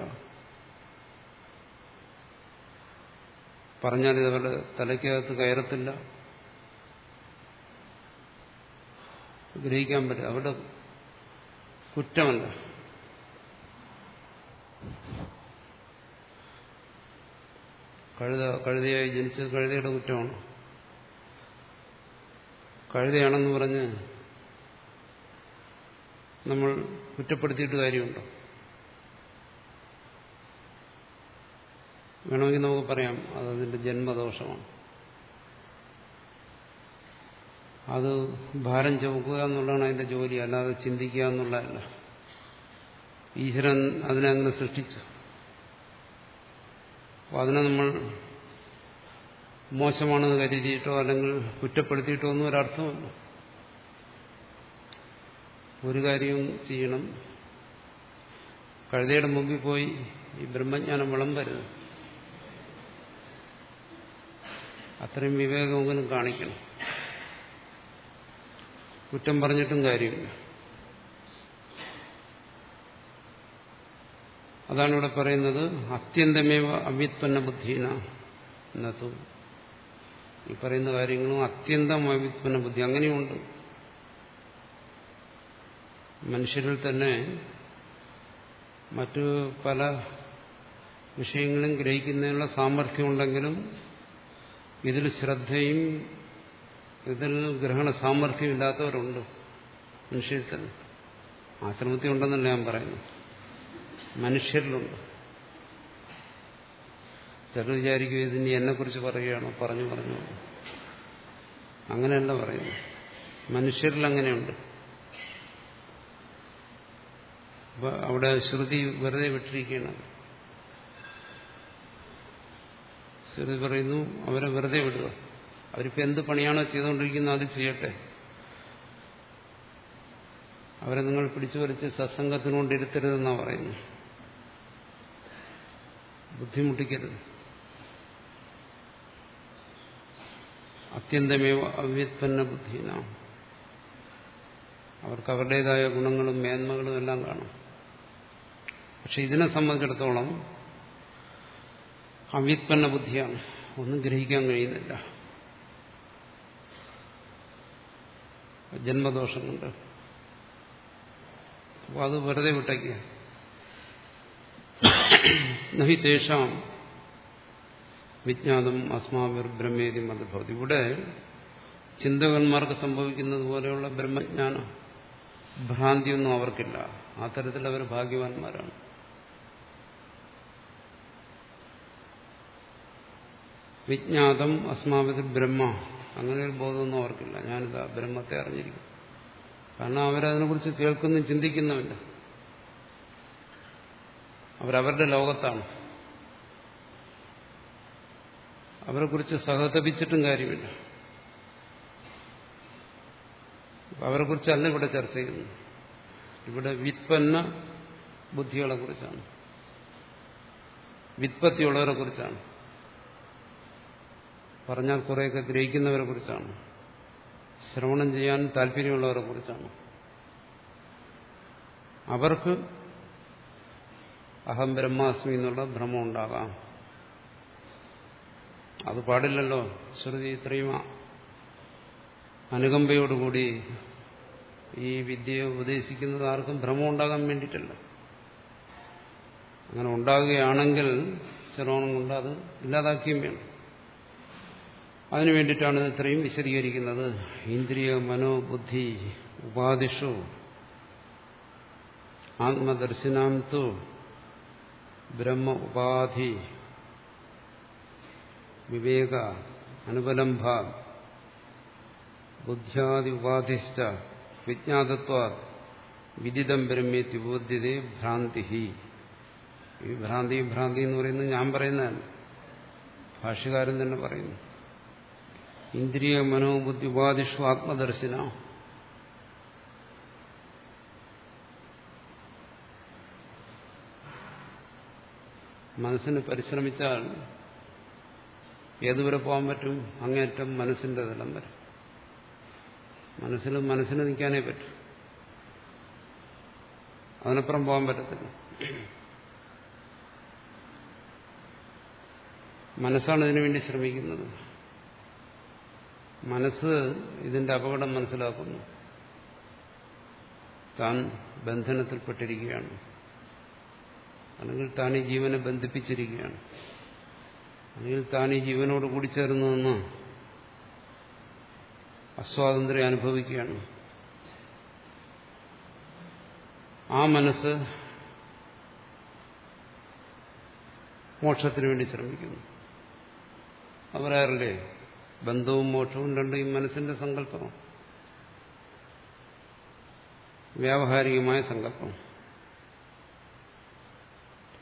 പറഞ്ഞാൽ ഇത് അവരുടെ തലയ്ക്കകത്ത് കയറത്തില്ല. ഗ്രഹിക്കാൻ പറ്റില്ല. അവരുടെ കുറ്റമല്ല. കഴുത കഴുതയായി ജനിച്ചത് കഴുതയുടെ കുറ്റമാണ്. കഴുതയാണെന്ന് പറഞ്ഞ് നമ്മൾ കുറ്റപ്പെടുത്തിയിട്ട് കാര്യമുണ്ടോ? വേണമെങ്കിൽ നമുക്ക് പറയാം അതതിന്റെ ജന്മദോഷമാണ്. അത് ഭാരം ചുമക്കുക എന്നുള്ളതാണ് അതിന്റെ ജോലി അല്ലാതെ ചിന്തിക്കുക എന്നുള്ളതല്ല. ഈശ്വരൻ അതിനെ അങ്ങനെ സൃഷ്ടിച്ചു. അപ്പോൾ അതിനെ നമ്മൾ മോശമാണെന്ന് കരുതിയിട്ടോ അല്ലെങ്കിൽ കുറ്റപ്പെടുത്തിയിട്ടോ ഒന്നും ഒരർത്ഥമല്ല. ഒരു കാര്യവും ചെയ്യണം. കഴുതയുടെ മുമ്പിൽ പോയി ഈ ബ്രഹ്മജ്ഞാനം വിളമ്പരുത്. അത്രയും വിവേകമെങ്കിലും കാണിക്കണം. കുറ്റം പറഞ്ഞിട്ടും കാര്യമില്ല. അതാണ് ഇവിടെ പറയുന്നത് അത്യന്തമേവ അവ്യുത്പന്ന ബുദ്ധീന എന്നതും. ഈ പറയുന്ന കാര്യങ്ങളും അത്യന്തം അവ്യുത്പന്ന ബുദ്ധി അങ്ങനെയുണ്ട്. മനുഷ്യരിൽ തന്നെ മറ്റു പല വിഷയങ്ങളും ഗ്രഹിക്കുന്നതിനുള്ള സാമർഥ്യമുണ്ടെങ്കിലും ഇതിൽ ശ്രദ്ധയും ഇതിൽ ഗ്രഹണ സാമർഥ്യം ഇല്ലാത്തവരുണ്ട് മനുഷ്യരിൽ തന്നെ. ആശ്രമത്തിൽ ഉണ്ടെന്നല്ല ഞാൻ പറയുന്നു മനുഷ്യരിലുണ്ട്. ചിലർ വിചാരിക്കും ഇതിനി എന്നെക്കുറിച്ച് പറയുകയാണോ? പറഞ്ഞു പറഞ്ഞു. അങ്ങനെയല്ല പറയുന്നു മനുഷ്യരിൽ അങ്ങനെയുണ്ട് അവിടെ ശ്രുതി വെറുതെ വിട്ടിരിക്കുകയാണ്. ശ്രുതി പറയുന്നു അവരെ വെറുതെ വിടുക. അവരിപ്പോൾ എന്ത് പണിയാണോ ചെയ്തുകൊണ്ടിരിക്കുന്നത് അത് ചെയ്യട്ടെ. അവരെ നിങ്ങൾ പിടിച്ചു വലിച്ച് സത്സംഗത്തിനുകൊണ്ടിരുത്തരുതെന്നാണ് പറയുന്നത്. പറയുന്നു ബുദ്ധിമുട്ടിക്കരുത്. അത്യന്തമേവ അവ്യുത്പന്ന ബുദ്ധിന അവർക്ക് അവരുടേതായ ഗുണങ്ങളും മേന്മകളും എല്ലാം കാണും. പക്ഷെ ഇതിനെ സംബന്ധിച്ചിടത്തോളം അവ്യുത്പന്ന ബുദ്ധിയാണ് ഒന്നും ഗ്രഹിക്കാൻ കഴിയുന്നില്ല. ജന്മദോഷം കൊണ്ട്. അപ്പോൾ അത് വെറുതെ വിട്ടയ്ക്കുക നഹി തേഷാം വിജ്ഞാതം അസ്മാവിർ ബ്രഹ്മേതി മതഭവതി ഇവിടെ ചിന്തകന്മാർക്ക് സംഭവിക്കുന്നത് പോലെയുള്ള ബ്രഹ്മജ്ഞാനം ഭ്രാന്തിയൊന്നും അവർക്കില്ല. ആ തരത്തിൽ അവർ ഭാഗ്യവാന്മാരാണ്. വിജ്ഞാതം അസ്മാവിധ ബ്രഹ്മ. അങ്ങനെ ഒരു ബോധമൊന്നും അവർക്കില്ല. ഞാനിതാ ബ്രഹ്മത്തെ അറിഞ്ഞിരിക്കും കാരണം അവരതിനെക്കുറിച്ച് കേൾക്കുന്നു ചിന്തിക്കുന്നുമില്ല. അവരവരുടെ ലോകത്താണ്. അവരെക്കുറിച്ച് സഹതപിച്ചിട്ടും കാര്യമില്ല. അവരെക്കുറിച്ചല്ല ഇവിടെ ചർച്ച ചെയ്യുന്നു ഇവിടെ വിത്പന്ന ബുദ്ധികളെ കുറിച്ചാണ് വിത്പത്തിയുള്ളവരെ കുറിച്ചാണ് പറഞ്ഞാൽ കുറെയൊക്കെ ഗ്രഹിക്കുന്നവരെ കുറിച്ചാണ് ശ്രവണം ചെയ്യാൻ താല്പര്യമുള്ളവരെ കുറിച്ചാണ് അവർക്ക് അഹം ബ്രഹ്മാസ്മി എന്നുള്ള ഭ്രമം ഉണ്ടാകാം. അത് പാടില്ലല്ലോ ശ്രുതി ഇത്രയും അനുകമ്പയോടുകൂടി ഈ വിദ്യയെ ഉപദേശിക്കുന്നത് ആർക്കും ഭ്രമം ഉണ്ടാകാൻ വേണ്ടിയിട്ടല്ല. അങ്ങനെ ഉണ്ടാകുകയാണെങ്കിൽ ശ്രവണം കൊണ്ട് അത് ഇല്ലാതാക്കുകയും വേണം. അതിനു വേണ്ടിയിട്ടാണ് ഇത് ഇത്രയും വിശദീകരിക്കുന്നത്. ഇന്ദ്രിയ മനോബുദ്ധി ഉപാധിഷു ആത്മദർശനാം ബ്രഹ്മ ഉപാധി വിവേക അനുപലംഭ ബുദ്ധ്യാദി ഉപാധിശ്ച വിജ്ഞാതത്വ വിദിതം ബ്രഹ്മേത്തി ബോധ്യതേ ഭ്രാന്തി ഈ ഭ്രാന്തി ഭ്രാന്തി എന്ന് പറയുന്നത് ഞാൻ പറയുന്നതല്ല. ഭാഷകാരൻ തന്നെ പറയുന്നു. ഇന്ദ്രിയ മനോബുദ്ധി ഉപാധിഷു ആത്മദർശന. മനസ്സിന് പരിശ്രമിച്ചാൽ ഏതുവരെ പോകാൻ പറ്റും? അങ്ങേറ്റം മനസ്സിന്റെ തലം വരെ. മനസ്സിൽ മനസ്സിന് നിൽക്കാനേ പറ്റും. അതിനപ്പുറം പോകാൻ പറ്റത്തില്ല. മനസ്സാണ് ഇതിനു വേണ്ടി ശ്രമിക്കുന്നത്. മനസ്സ് ഇതിന്റെ അപകടം മനസ്സിലാക്കുന്നു. താൻ ബന്ധനത്തിൽപ്പെട്ടിരിക്കുകയാണ്. അല്ലെങ്കിൽ താൻ ഈ ജീവനെ ബന്ധിപ്പിച്ചിരിക്കുകയാണ്. അല്ലെങ്കിൽ താൻ ഈ ജീവനോട് കൂടിച്ചേർന്നു നിന്ന് അസ്വാതന്ത്ര്യം അനുഭവിക്കുകയാണ്. ആ മനസ്സ് മോക്ഷത്തിന് വേണ്ടി ശ്രമിക്കുന്നു. അവരാരല്ലേ ബന്ധവും മോക്ഷവും രണ്ടും ഈ മനസ്സിന്റെ സങ്കല്പമാണ്. വ്യാവഹാരികമായ സങ്കല്പം.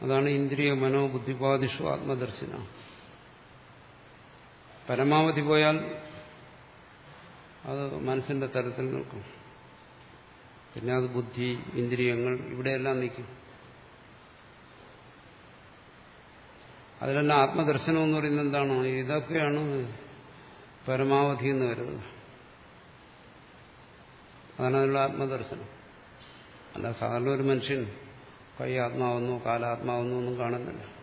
അതാണ് ഇന്ദ്രിയ മനോബുദ്ധിപാദിഷു ആത്മദർശന. പരമാവധി പോയാൽ അത് മനസ്സിന്റെ തരത്തിൽ നിൽക്കും. പിന്നെ അത് ബുദ്ധി ഇന്ദ്രിയങ്ങൾ ഇവിടെയെല്ലാം നിൽക്കും. അതിലെല്ലാം ആത്മദർശനം എന്ന് പറയുന്നത് എന്താണോ? ഇതൊക്കെയാണ് പരമാവധി എന്ന് വരുന്നത്. അതാണ് അതിനുള്ള ആത്മദർശനം. അല്ല സാധാരണ ഒരു മനുഷ്യൻ കൈ ആത്മാവെന്നോ കാലാത്മാവെന്നോ ഒന്നും കാണുന്നില്ല.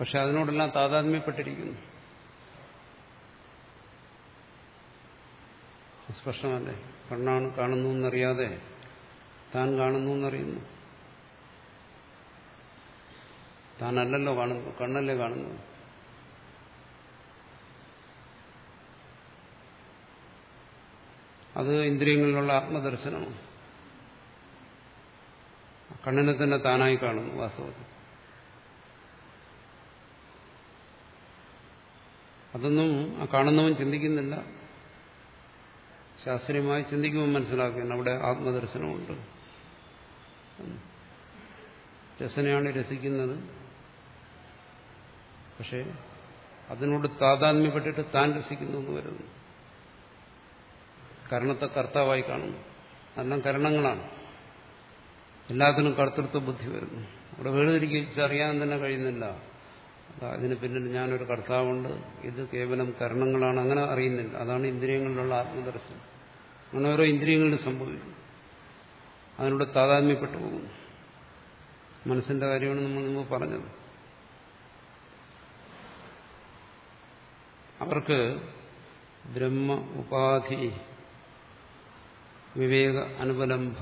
പക്ഷെ അതിനോടെല്ലാം താതാത്മ്യപ്പെട്ടിരിക്കുന്നു. സ്പഷ്ടമല്ലേ? കണ്ണാണ് കാണുന്നു എന്നറിയാതെ താൻ കാണുന്നു എന്നറിയുന്നു. താനല്ലല്ലോ കാണുന്നു കണ്ണല്ലേ കാണുന്നത്. അത് ഇന്ദ്രിയങ്ങളിലുള്ള ആത്മദർശനമാണ്. കണ്ണിനെ തന്നെ താനായി കാണുന്നു വാസ്തവത്തിൽ. അതൊന്നും ആ കാണുന്നവൻ ചിന്തിക്കുന്നില്ല. ശാസ്ത്രീയമായി ചിന്തിക്കുമ്പോൾ മനസ്സിലാക്കുകയാണ് അവിടെ ആത്മദർശനമുണ്ട്. രസനയാണ് രസിക്കുന്നത്. പക്ഷേ അതിനോട് താതാത്മ്യപ്പെട്ടിട്ട് താൻ രസിക്കുന്നു എന്ന് വരുന്നു. കരണത്തെ കർത്താവായി കാണുന്നു. എല്ലാം കരണങ്ങളാണ്. എല്ലാത്തിനും കർത്തൃത്വ ബുദ്ധി വരുന്നു. അവിടെ വേർതിരിക്കറിയാൻ തന്നെ കഴിയുന്നില്ല. അതിന് പിന്നിൽ ഞാനൊരു കർത്താവുണ്ട്. ഇത് കേവലം കരണങ്ങളാണ്. അങ്ങനെ അറിയുന്നില്ല. അതാണ് ഇന്ദ്രിയങ്ങളിലുള്ള ആത്മദർശനം. അങ്ങനെ ഓരോ ഇന്ദ്രിയങ്ങളിൽ സംഭവിക്കും അതിനോട് താതാത്മ്യപ്പെട്ടു പോകുന്നു. മനസ്സിന്റെ കാര്യമാണ് നമ്മൾ മുമ്പ് പറഞ്ഞത്. അവർക്ക് ബ്രഹ്മ ഉപാധി വിവേക അനുപലംഭ.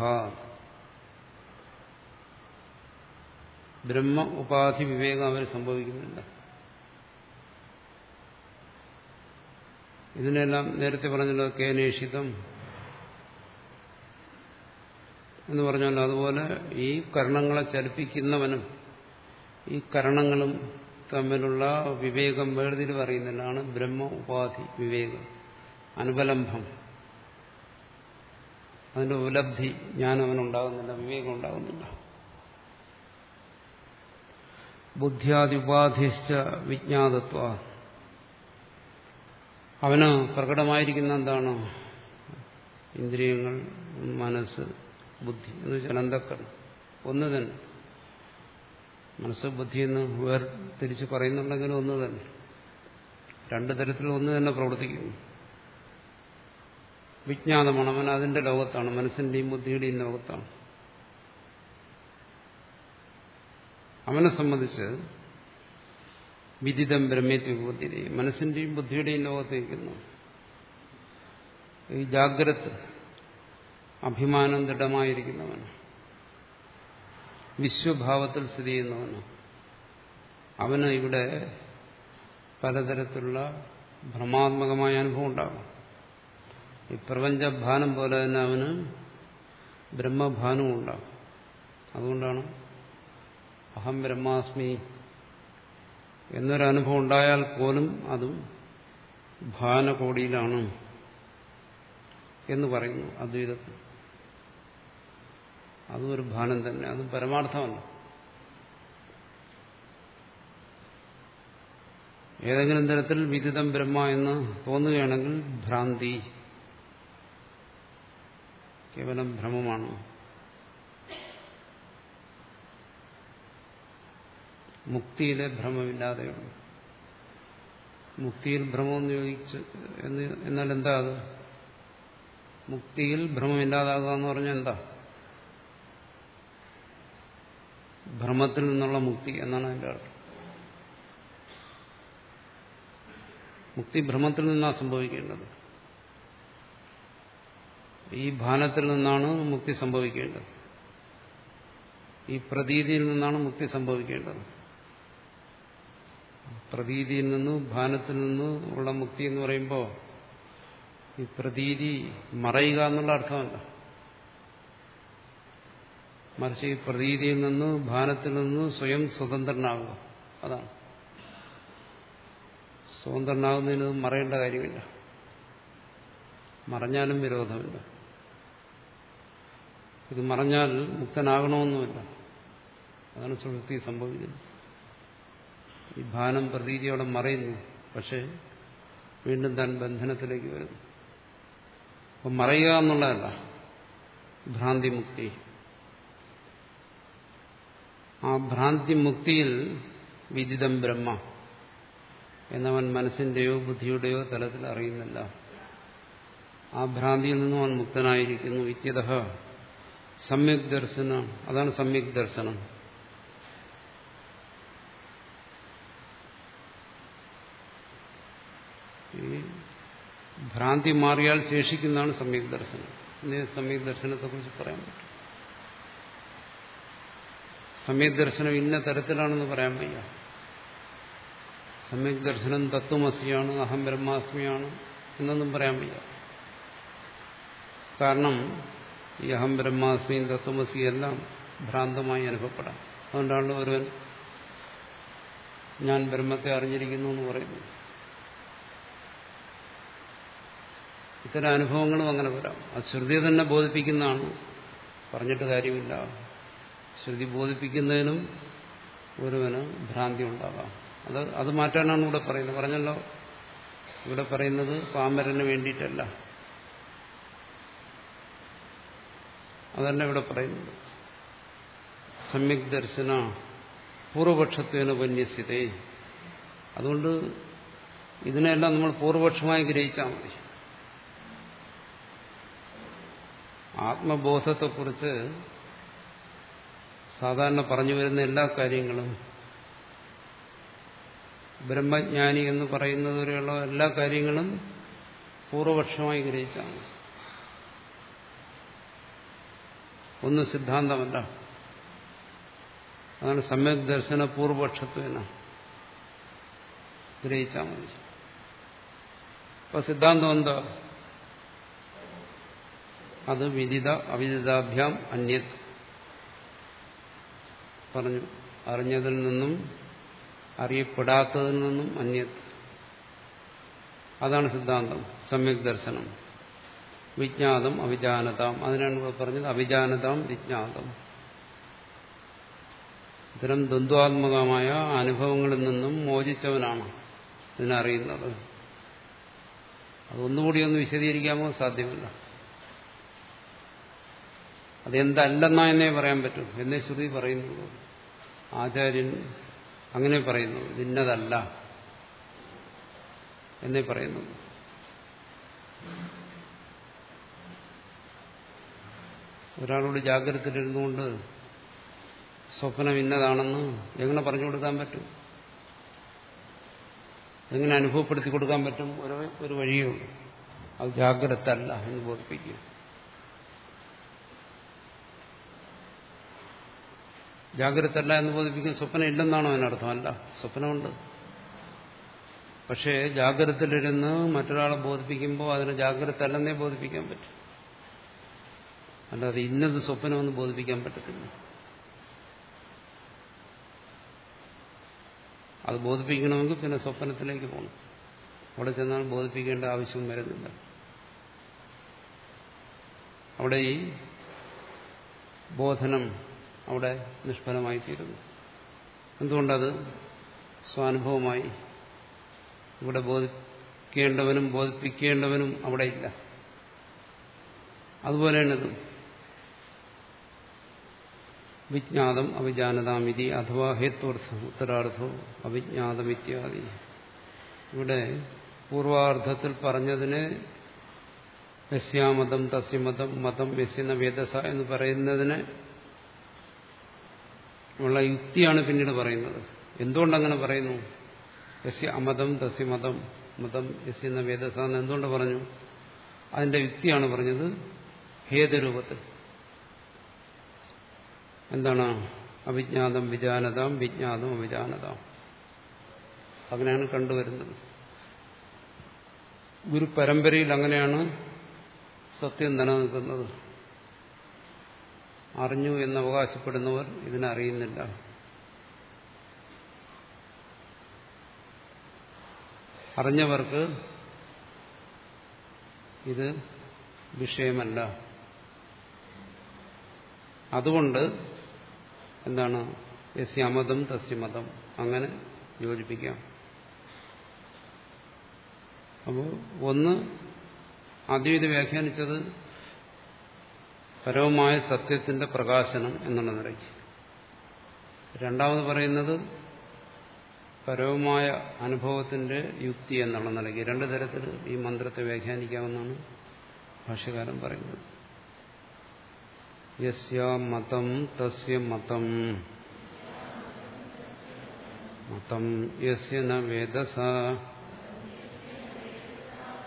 ബ്രഹ്മ ഉപാധി വിവേകം അവർ സംഭവിക്കുന്നില്ല ഇതിനെല്ലാം നേരത്തെ പറഞ്ഞല്ലോ കേനേഷിതം എന്ന് പറഞ്ഞല്ലോ. അതുപോലെ ഈ കരണങ്ങളെ ചലിപ്പിക്കുന്നവനും ഈ കരണങ്ങളും തമ്മിലുള്ള വിവേകം വേർതിരിവ് അറിയുന്നതിനാണ് ബ്രഹ്മ ഉപാധി വിവേകം അനുപലംഭം. അതിന്റെ ഉപലബ്ധി ജ്ഞാനം അവനുണ്ടാകുന്നില്ല വിവേകം ഉണ്ടാകുന്നില്ല ബുദ്ധിയാദി ഉപാധിശ്ച വിജ്ഞാതത്വ. അവന് പ്രകടമായിരിക്കുന്ന എന്താണ്? ഇന്ദ്രിയങ്ങൾ മനസ്സ് ബുദ്ധി എന്ന് വെച്ചാൽ അന്ധക്കരണം. ഒന്ന് തന്നെ. മനസ്സ് ബുദ്ധി എന്ന് വേർ തിരിച്ച് പറയുന്നുണ്ടെങ്കിലും ഒന്ന് തന്നെ. രണ്ടു തരത്തിൽ ഒന്ന് തന്നെ പ്രവർത്തിക്കുന്നു. വിജ്ഞാതമാണ് അവൻ അതിന്റെ ലോകത്താണ്. മനസ്സിന്റെയും ബുദ്ധിയുടെയും ലോകത്താണ്. അവനെ സംബന്ധിച്ച് വിദിതം ബ്രഹ്മേത്തി ബുദ്ധി മനസ്സിന്റെയും ബുദ്ധിയുടെയും ലോകത്തേക്കുന്നു ഈ ജാഗ്രത് അഭിമാനം ദൃഢമായിരിക്കുന്നവന് വിശ്വഭാവത്തിൽ സ്ഥിതി ചെയ്യുന്നവന് അവന് ഇവിടെ പലതരത്തിലുള്ള ഭ്രമാത്മകമായ അനുഭവം ഉണ്ടാകും. ഈ പ്രപഞ്ചഭാനം പോലെ തന്നെ അവന് ബ്രഹ്മഭാനവും ഉണ്ടാകും അതുകൊണ്ടാണ് അഹം ബ്രഹ്മാസ്മി എന്നൊരനുഭവം ഉണ്ടായാൽ പോലും അതും ഭാനകോടിയിലാണ് എന്ന് പറയുന്നു അദ്വൈതത്തിൽ. അതും ഒരു ഭാനം തന്നെ. അതും പരമാർത്ഥമല്ല. ഏതെങ്കിലും തരത്തിൽ വിദിതം ബ്രഹ്മ എന്ന് തോന്നുകയാണെങ്കിൽ ഭ്രാന്തി. കേവലം ഭ്രമമാണ്. മുക്തിയിലെ ഭ്രമമില്ലാതെയുള്ളൂ മുക്തിയിൽ ഭ്രമം ചോദിച്ച് എന്നാൽ എന്താ അത്? മുക്തിയിൽ ഭ്രമമില്ലാതാകുക എന്ന് പറഞ്ഞാൽ എന്താ? ഭ്രമത്തിൽ നിന്നുള്ള മുക്തി എന്നാണ് അതിന്റെ അർത്ഥം. മുക്തി ഭ്രമത്തിൽ നിന്നാണ് സംഭവിക്കേണ്ടത്. ഈ ഭാനത്തിൽ നിന്നാണ് മുക്തി സംഭവിക്കേണ്ടത്. ഈ പ്രതീതിയിൽ നിന്നാണ് മുക്തി സംഭവിക്കേണ്ടത്. പ്രതീതിയിൽ നിന്നും ഭാനത്തിൽ നിന്നും ഉള്ള മുക്തി എന്ന് പറയുമ്പോൾ ഈ പ്രതീതി മറയുക എന്നുള്ള അർത്ഥമല്ല. മറിച്ച് ഈ പ്രതീതിയിൽ നിന്ന് ഭാനത്തിൽ നിന്ന് സ്വയം സ്വതന്ത്രനാകുക അതാണ്. സ്വതന്ത്രനാകുന്നതിന് മറയേണ്ട കാര്യമില്ല. മറഞ്ഞാലും വിരോധമില്ല. ഇത് മറഞ്ഞാൽ മുക്തനാകണമെന്നുമില്ല. അതാണ് സുഹൃത്തി സംഭവിക്കുന്നത്. ഈ ഭാനം പ്രതീതി അവിടെ മറയുന്നു. പക്ഷേ വീണ്ടും താൻ ബന്ധനത്തിലേക്ക് വരുന്നു. അപ്പം മറയുക എന്നുള്ളതല്ല ഭ്രാന്തി മുക്തി. ആ ഭ്രാന്തി മുക്തിയിൽ വിദിതം ബ്രഹ്മ എന്നവൻ മനസ്സിന്റെയോ ബുദ്ധിയുടെയോ തലത്തിൽ അറിയുന്നില്ല. ആ ഭ്രാന്തിയിൽ നിന്നും അവൻ മുക്തനായിരിക്കുന്നു ഇത്യത സമ്യക് ദർശനം. അതാണ് സമ്യക് ദർശനം. ഈ ഭ്രാന്തി മാറിയാൽ ശേഷിക്കുന്നതാണ് സമ്യക് ദർശനം. ഇനി സമ്യക് ദർശനത്തെ കുറിച്ച് പറയാൻ പറ്റും. സമ്യക് ദർശനം ഇന്ന തരത്തിലാണെന്ന് പറയാൻ വയ്യ. സമ്യക് ദർശനം തത്വമസിയാണ് അഹം ബ്രഹ്മാസ്മിയാണ് എന്നൊന്നും പറയാൻ വയ്യ. കാരണം ഈ അഹം ബ്രഹ്മാസ്മിയും തത്വമസിയും എല്ലാം ഭ്രാന്തമായി അനുഭവപ്പെടാം. അതുകൊണ്ടാണ് ഒരുവൻ ഞാൻ ബ്രഹ്മത്തെ അറിഞ്ഞിരിക്കുന്നു എന്ന് പറയുന്നു ഇത്തരം അനുഭവങ്ങളും അങ്ങനെ വരാം. അത് ശ്രുതി തന്നെ ബോധിപ്പിക്കുന്നതാണ്. പറഞ്ഞിട്ട് കാര്യമില്ല. ശ്രുതി ബോധിപ്പിക്കുന്നതിനും ഒരുവന് ഭ്രാന്തി ഉണ്ടാകാം. അത് അത് മാറ്റാനാണ് ഇവിടെ പറയുന്നത്. പറഞ്ഞല്ലോ. ഇവിടെ പറയുന്നത് പാമ്പരന് വേണ്ടിയിട്ടല്ല. അതല്ല ഇവിടെ പറയുന്നത് സമ്യക് ദർശന പൂർവപക്ഷത്വേന വന്യസ്ഥിതേ അതുകൊണ്ട് ഇതിനെല്ലാം നമ്മൾ പൂർവപക്ഷമായി ഗ്രഹിച്ചാൽ മതി. ആത്മബോധത്തെക്കുറിച്ച് സാധാരണ പറഞ്ഞു വരുന്ന എല്ലാ കാര്യങ്ങളും ബ്രഹ്മജ്ഞാനി എന്ന് പറയുന്നതുവരെയുള്ള എല്ലാ കാര്യങ്ങളും പൂർവപക്ഷമായി ഗ്രഹിച്ചാൽ മതി. ഒന്ന് സിദ്ധാന്തമല്ല. അതാണ് സമ്യക് ദർശന പൂർവപക്ഷത്വന ഗ്രഹിച്ചാൽ മതി. അപ്പൊ സിദ്ധാന്തം എന്താ? അത് വിദിത അവിദിതാഭ്യാം അന്യത്. പറഞ്ഞു അറിഞ്ഞതിൽ നിന്നും അറിയപ്പെടാത്തതിൽ നിന്നും അന്യത്. അതാണ് സിദ്ധാന്തം സമ്യക് ദർശനം. വിജ്ഞാതം അവിജാനതാം. അതിനാണ് ഇവിടെ പറഞ്ഞത് അവിജാനതാം വിജ്ഞാതം. ഇത്തരം ദ്വന്ദ്വാത്മകമായ അനുഭവങ്ങളിൽ നിന്നും മോചിച്ചവനാണ് ഇതിനറിയുന്നത്. അതൊന്നുകൂടി ഒന്ന് വിശദീകരിക്കാമോ? സാധ്യമല്ല. അതെന്തല്ലെന്നാ എന്നേ പറയാൻ പറ്റും. എന്നേ ശ്രുതി പറയുന്നുള്ളൂ. ആചാര്യൻ അങ്ങനെ പറയുന്നു. ഇതിന്നതല്ല എന്നേ പറയുന്നുള്ളൂ. ഒരാളോട് ജാഗ്രതയിലിരുന്നുകൊണ്ട് സ്വപ്നം ഇന്നതാണെന്ന് എങ്ങനെ പറഞ്ഞു കൊടുക്കാൻ പറ്റും? എങ്ങനെ അനുഭവപ്പെടുത്തി കൊടുക്കാൻ പറ്റും? ഒരു ഒരു വഴിയോ അത് ജാഗ്രത അല്ല എന്ന് ബോധിപ്പിക്കുക. ജാഗ്രത അല്ല എന്ന് ബോധിപ്പിക്കുന്ന സ്വപ്നം ഇല്ലെന്നാണോ അതിനർത്ഥം? അല്ല സ്വപ്നമുണ്ട്. പക്ഷേ ജാഗ്രതയിലിരുന്ന് മറ്റൊരാളെ ബോധിപ്പിക്കുമ്പോൾ അതിനെ ജാഗ്രത അല്ലെന്നേ ബോധിപ്പിക്കാൻ പറ്റും. അല്ലാതെ ഇന്നത് സ്വപ്നമെന്ന് ബോധിപ്പിക്കാൻ പറ്റത്തില്ല. അത് ബോധിപ്പിക്കണമെങ്കിൽ പിന്നെ സ്വപ്നത്തിലേക്ക് പോകണം. അവിടെ ചെന്നാൽ ബോധിപ്പിക്കേണ്ട ആവശ്യം വരുന്നില്ല. അവിടെ ഈ ബോധനം അവിടെ നിഷ്ഫലമായി തീരുന്നു എന്തുകൊണ്ടത്? സ്വാനുഭവമായി ഇവിടെ ബോധിക്കേണ്ടവനും ബോധിപ്പിക്കേണ്ടവനും അവിടെ ഇല്ല അതുപോലെയാണ് ഇതും. വിജ്ഞാതം അവിജാനതാമിതി അഥവാ ഹേത്വർത്ഥം ഉത്തരാർത്ഥവും അവിജ്ഞാതം ഇത്യാദി ഇവിടെ പൂർവാർത്ഥത്തിൽ പറഞ്ഞതിന് യസ്യാമതം തസ്യമതം മതം യസ്യന വേദസ എന്ന് പറയുന്നതിന് ഉള്ള യുക്തിയാണ് പിന്നീട് പറയുന്നത്. എന്തുകൊണ്ടങ്ങനെ പറയുന്നു? യസ്യ അമതം തസ്യമതം മതം യസ്യന വേദസ എന്ന് എന്തുകൊണ്ട് പറഞ്ഞു? അതിന്റെ യുക്തിയാണ് പറഞ്ഞത് ഹേതുരൂപത്തിൽ. എന്താണ്? അവിജ്ഞാതം വിജാനതാം വിജ്ഞാതം അവിജാനതാം. അങ്ങനെയാണ് കണ്ടുവരുന്നത്. ഗുരു പരമ്പരയിൽ അങ്ങനെയാണ് സത്യം നിലനിൽക്കുന്നത്. അറിഞ്ഞു എന്ന് അവകാശപ്പെടുന്നവർ ഇതിനറിയുന്നില്ല അറിഞ്ഞവർക്ക് ഇത് വിഷയമല്ല. അതുകൊണ്ട് എന്താണ്? യസ്യമതം തസ്യമതം അങ്ങനെ യോജിപ്പിക്കാം. അപ്പോൾ ഒന്ന് ആദ്യം ഇത് വ്യാഖ്യാനിച്ചത് പരവുമായ സത്യത്തിന്റെ പ്രകാശനം എന്നുള്ള നിലയ്ക്ക് രണ്ടാമത് പറയുന്നത് പരവുമായ അനുഭവത്തിന്റെ യുക്തി എന്നുള്ള നിലയ്ക്ക്. രണ്ടു തരത്തിൽ ഈ മന്ത്രത്തെ വ്യാഖ്യാനിക്കാമെന്നാണ് ഭാഷ്യകാരൻ പറയുന്നത്. യസ്യ മതം തസ്യ മതം മതം യസ്യ ന വേദസ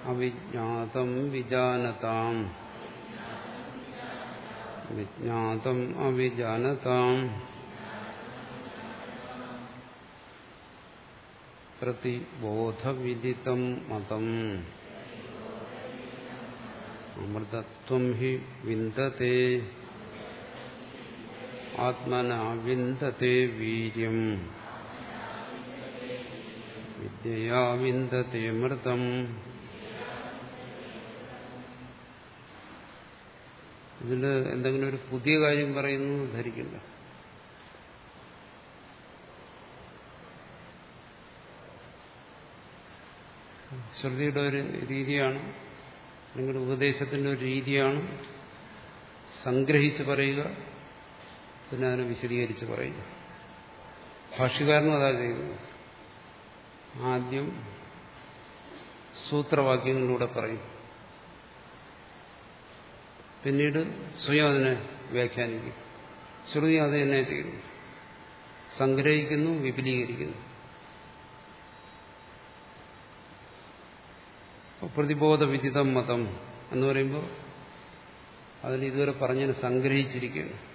അവിജ്ഞാതം വിജാനതാം വിജ്ഞാതം അവിജാനതാം പ്രതിബോധവിദിതം മതം അമൃതത്വം ഹി വിന്ദത്തെ ആത്മനാവിന്ദത്തെ വീര്യം. വിദ്യയാ ഇതിൽ എന്തെങ്കിലും ഒരു പുതിയ കാര്യം പറയുന്നു ധരിക്കണ്ട. ശ്രുതിയുടെ ഒരു രീതിയാണ് അല്ലെങ്കിൽ ഉപദേശത്തിന്റെ ഒരു രീതിയാണ് സംഗ്രഹിച്ച് പറയുക. പിന്നെ അതിനെ വിശദീകരിച്ച് പറയും. ഭാഷ്യകാരനും അതാ ചെയ്യുന്നത്. ആദ്യം സൂത്രവാക്യങ്ങളിലൂടെ പറയും. പിന്നീട് സ്വയം അതിനെ വ്യാഖ്യാനിക്കും. ശ്രുതി അത് തന്നെ ചെയ്യുന്നു. സംഗ്രഹിക്കുന്നു വിപുലീകരിക്കുന്നു. പ്രതിബോധ വിദിതം മതം എന്ന് പറയുമ്പോൾ അതിൽ ഇതുവരെ പറഞ്ഞതിന് സംഗ്രഹിച്ചിരിക്കുകയാണ്.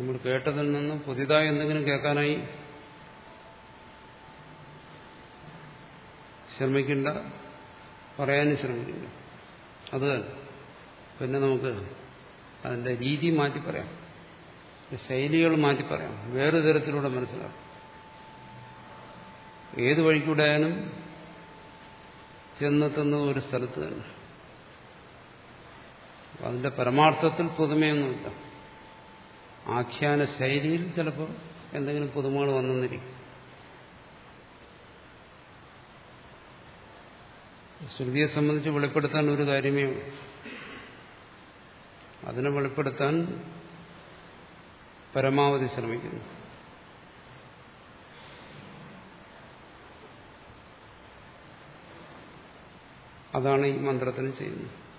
നമ്മൾ കേട്ടതിൽ നിന്ന് പുതിയതായി എന്തെങ്കിലും കേൾക്കാനായി ശ്രമിക്കേണ്ട പറയാനും ശ്രമിക്കില്ല അത് പിന്നെ നമുക്ക് അതിന്റെ രീതി മാറ്റി പറയാം. ശൈലികൾ മാറ്റി പറയാം. വേറെ തരത്തിലൂടെ മനസ്സിലാക്കാം. ഏത് വഴിക്കൂടെ ആയാലും ചെന്നെത്തുന്ന ഒരു സ്ഥലത്ത് തന്നെ. അതിന്റെ പരമാർത്ഥത്തിൽ പുതുമയൊന്നുമില്ല. ആഖ്യാന ശൈലിയിൽ ചിലപ്പോൾ എന്തെങ്കിലും പുതുമകൾ വന്നെന്നിരിക്കും. ശ്രുതിയെ സംബന്ധിച്ച് വെളിപ്പെടുത്താൻ ഒരു കാര്യമേ അതിനെ വെളിപ്പെടുത്താൻ പരമാവധി ശ്രമിക്കുന്നു. അതാണ് ഈ മന്ത്രത്തിന് ചെയ്യുന്നത്.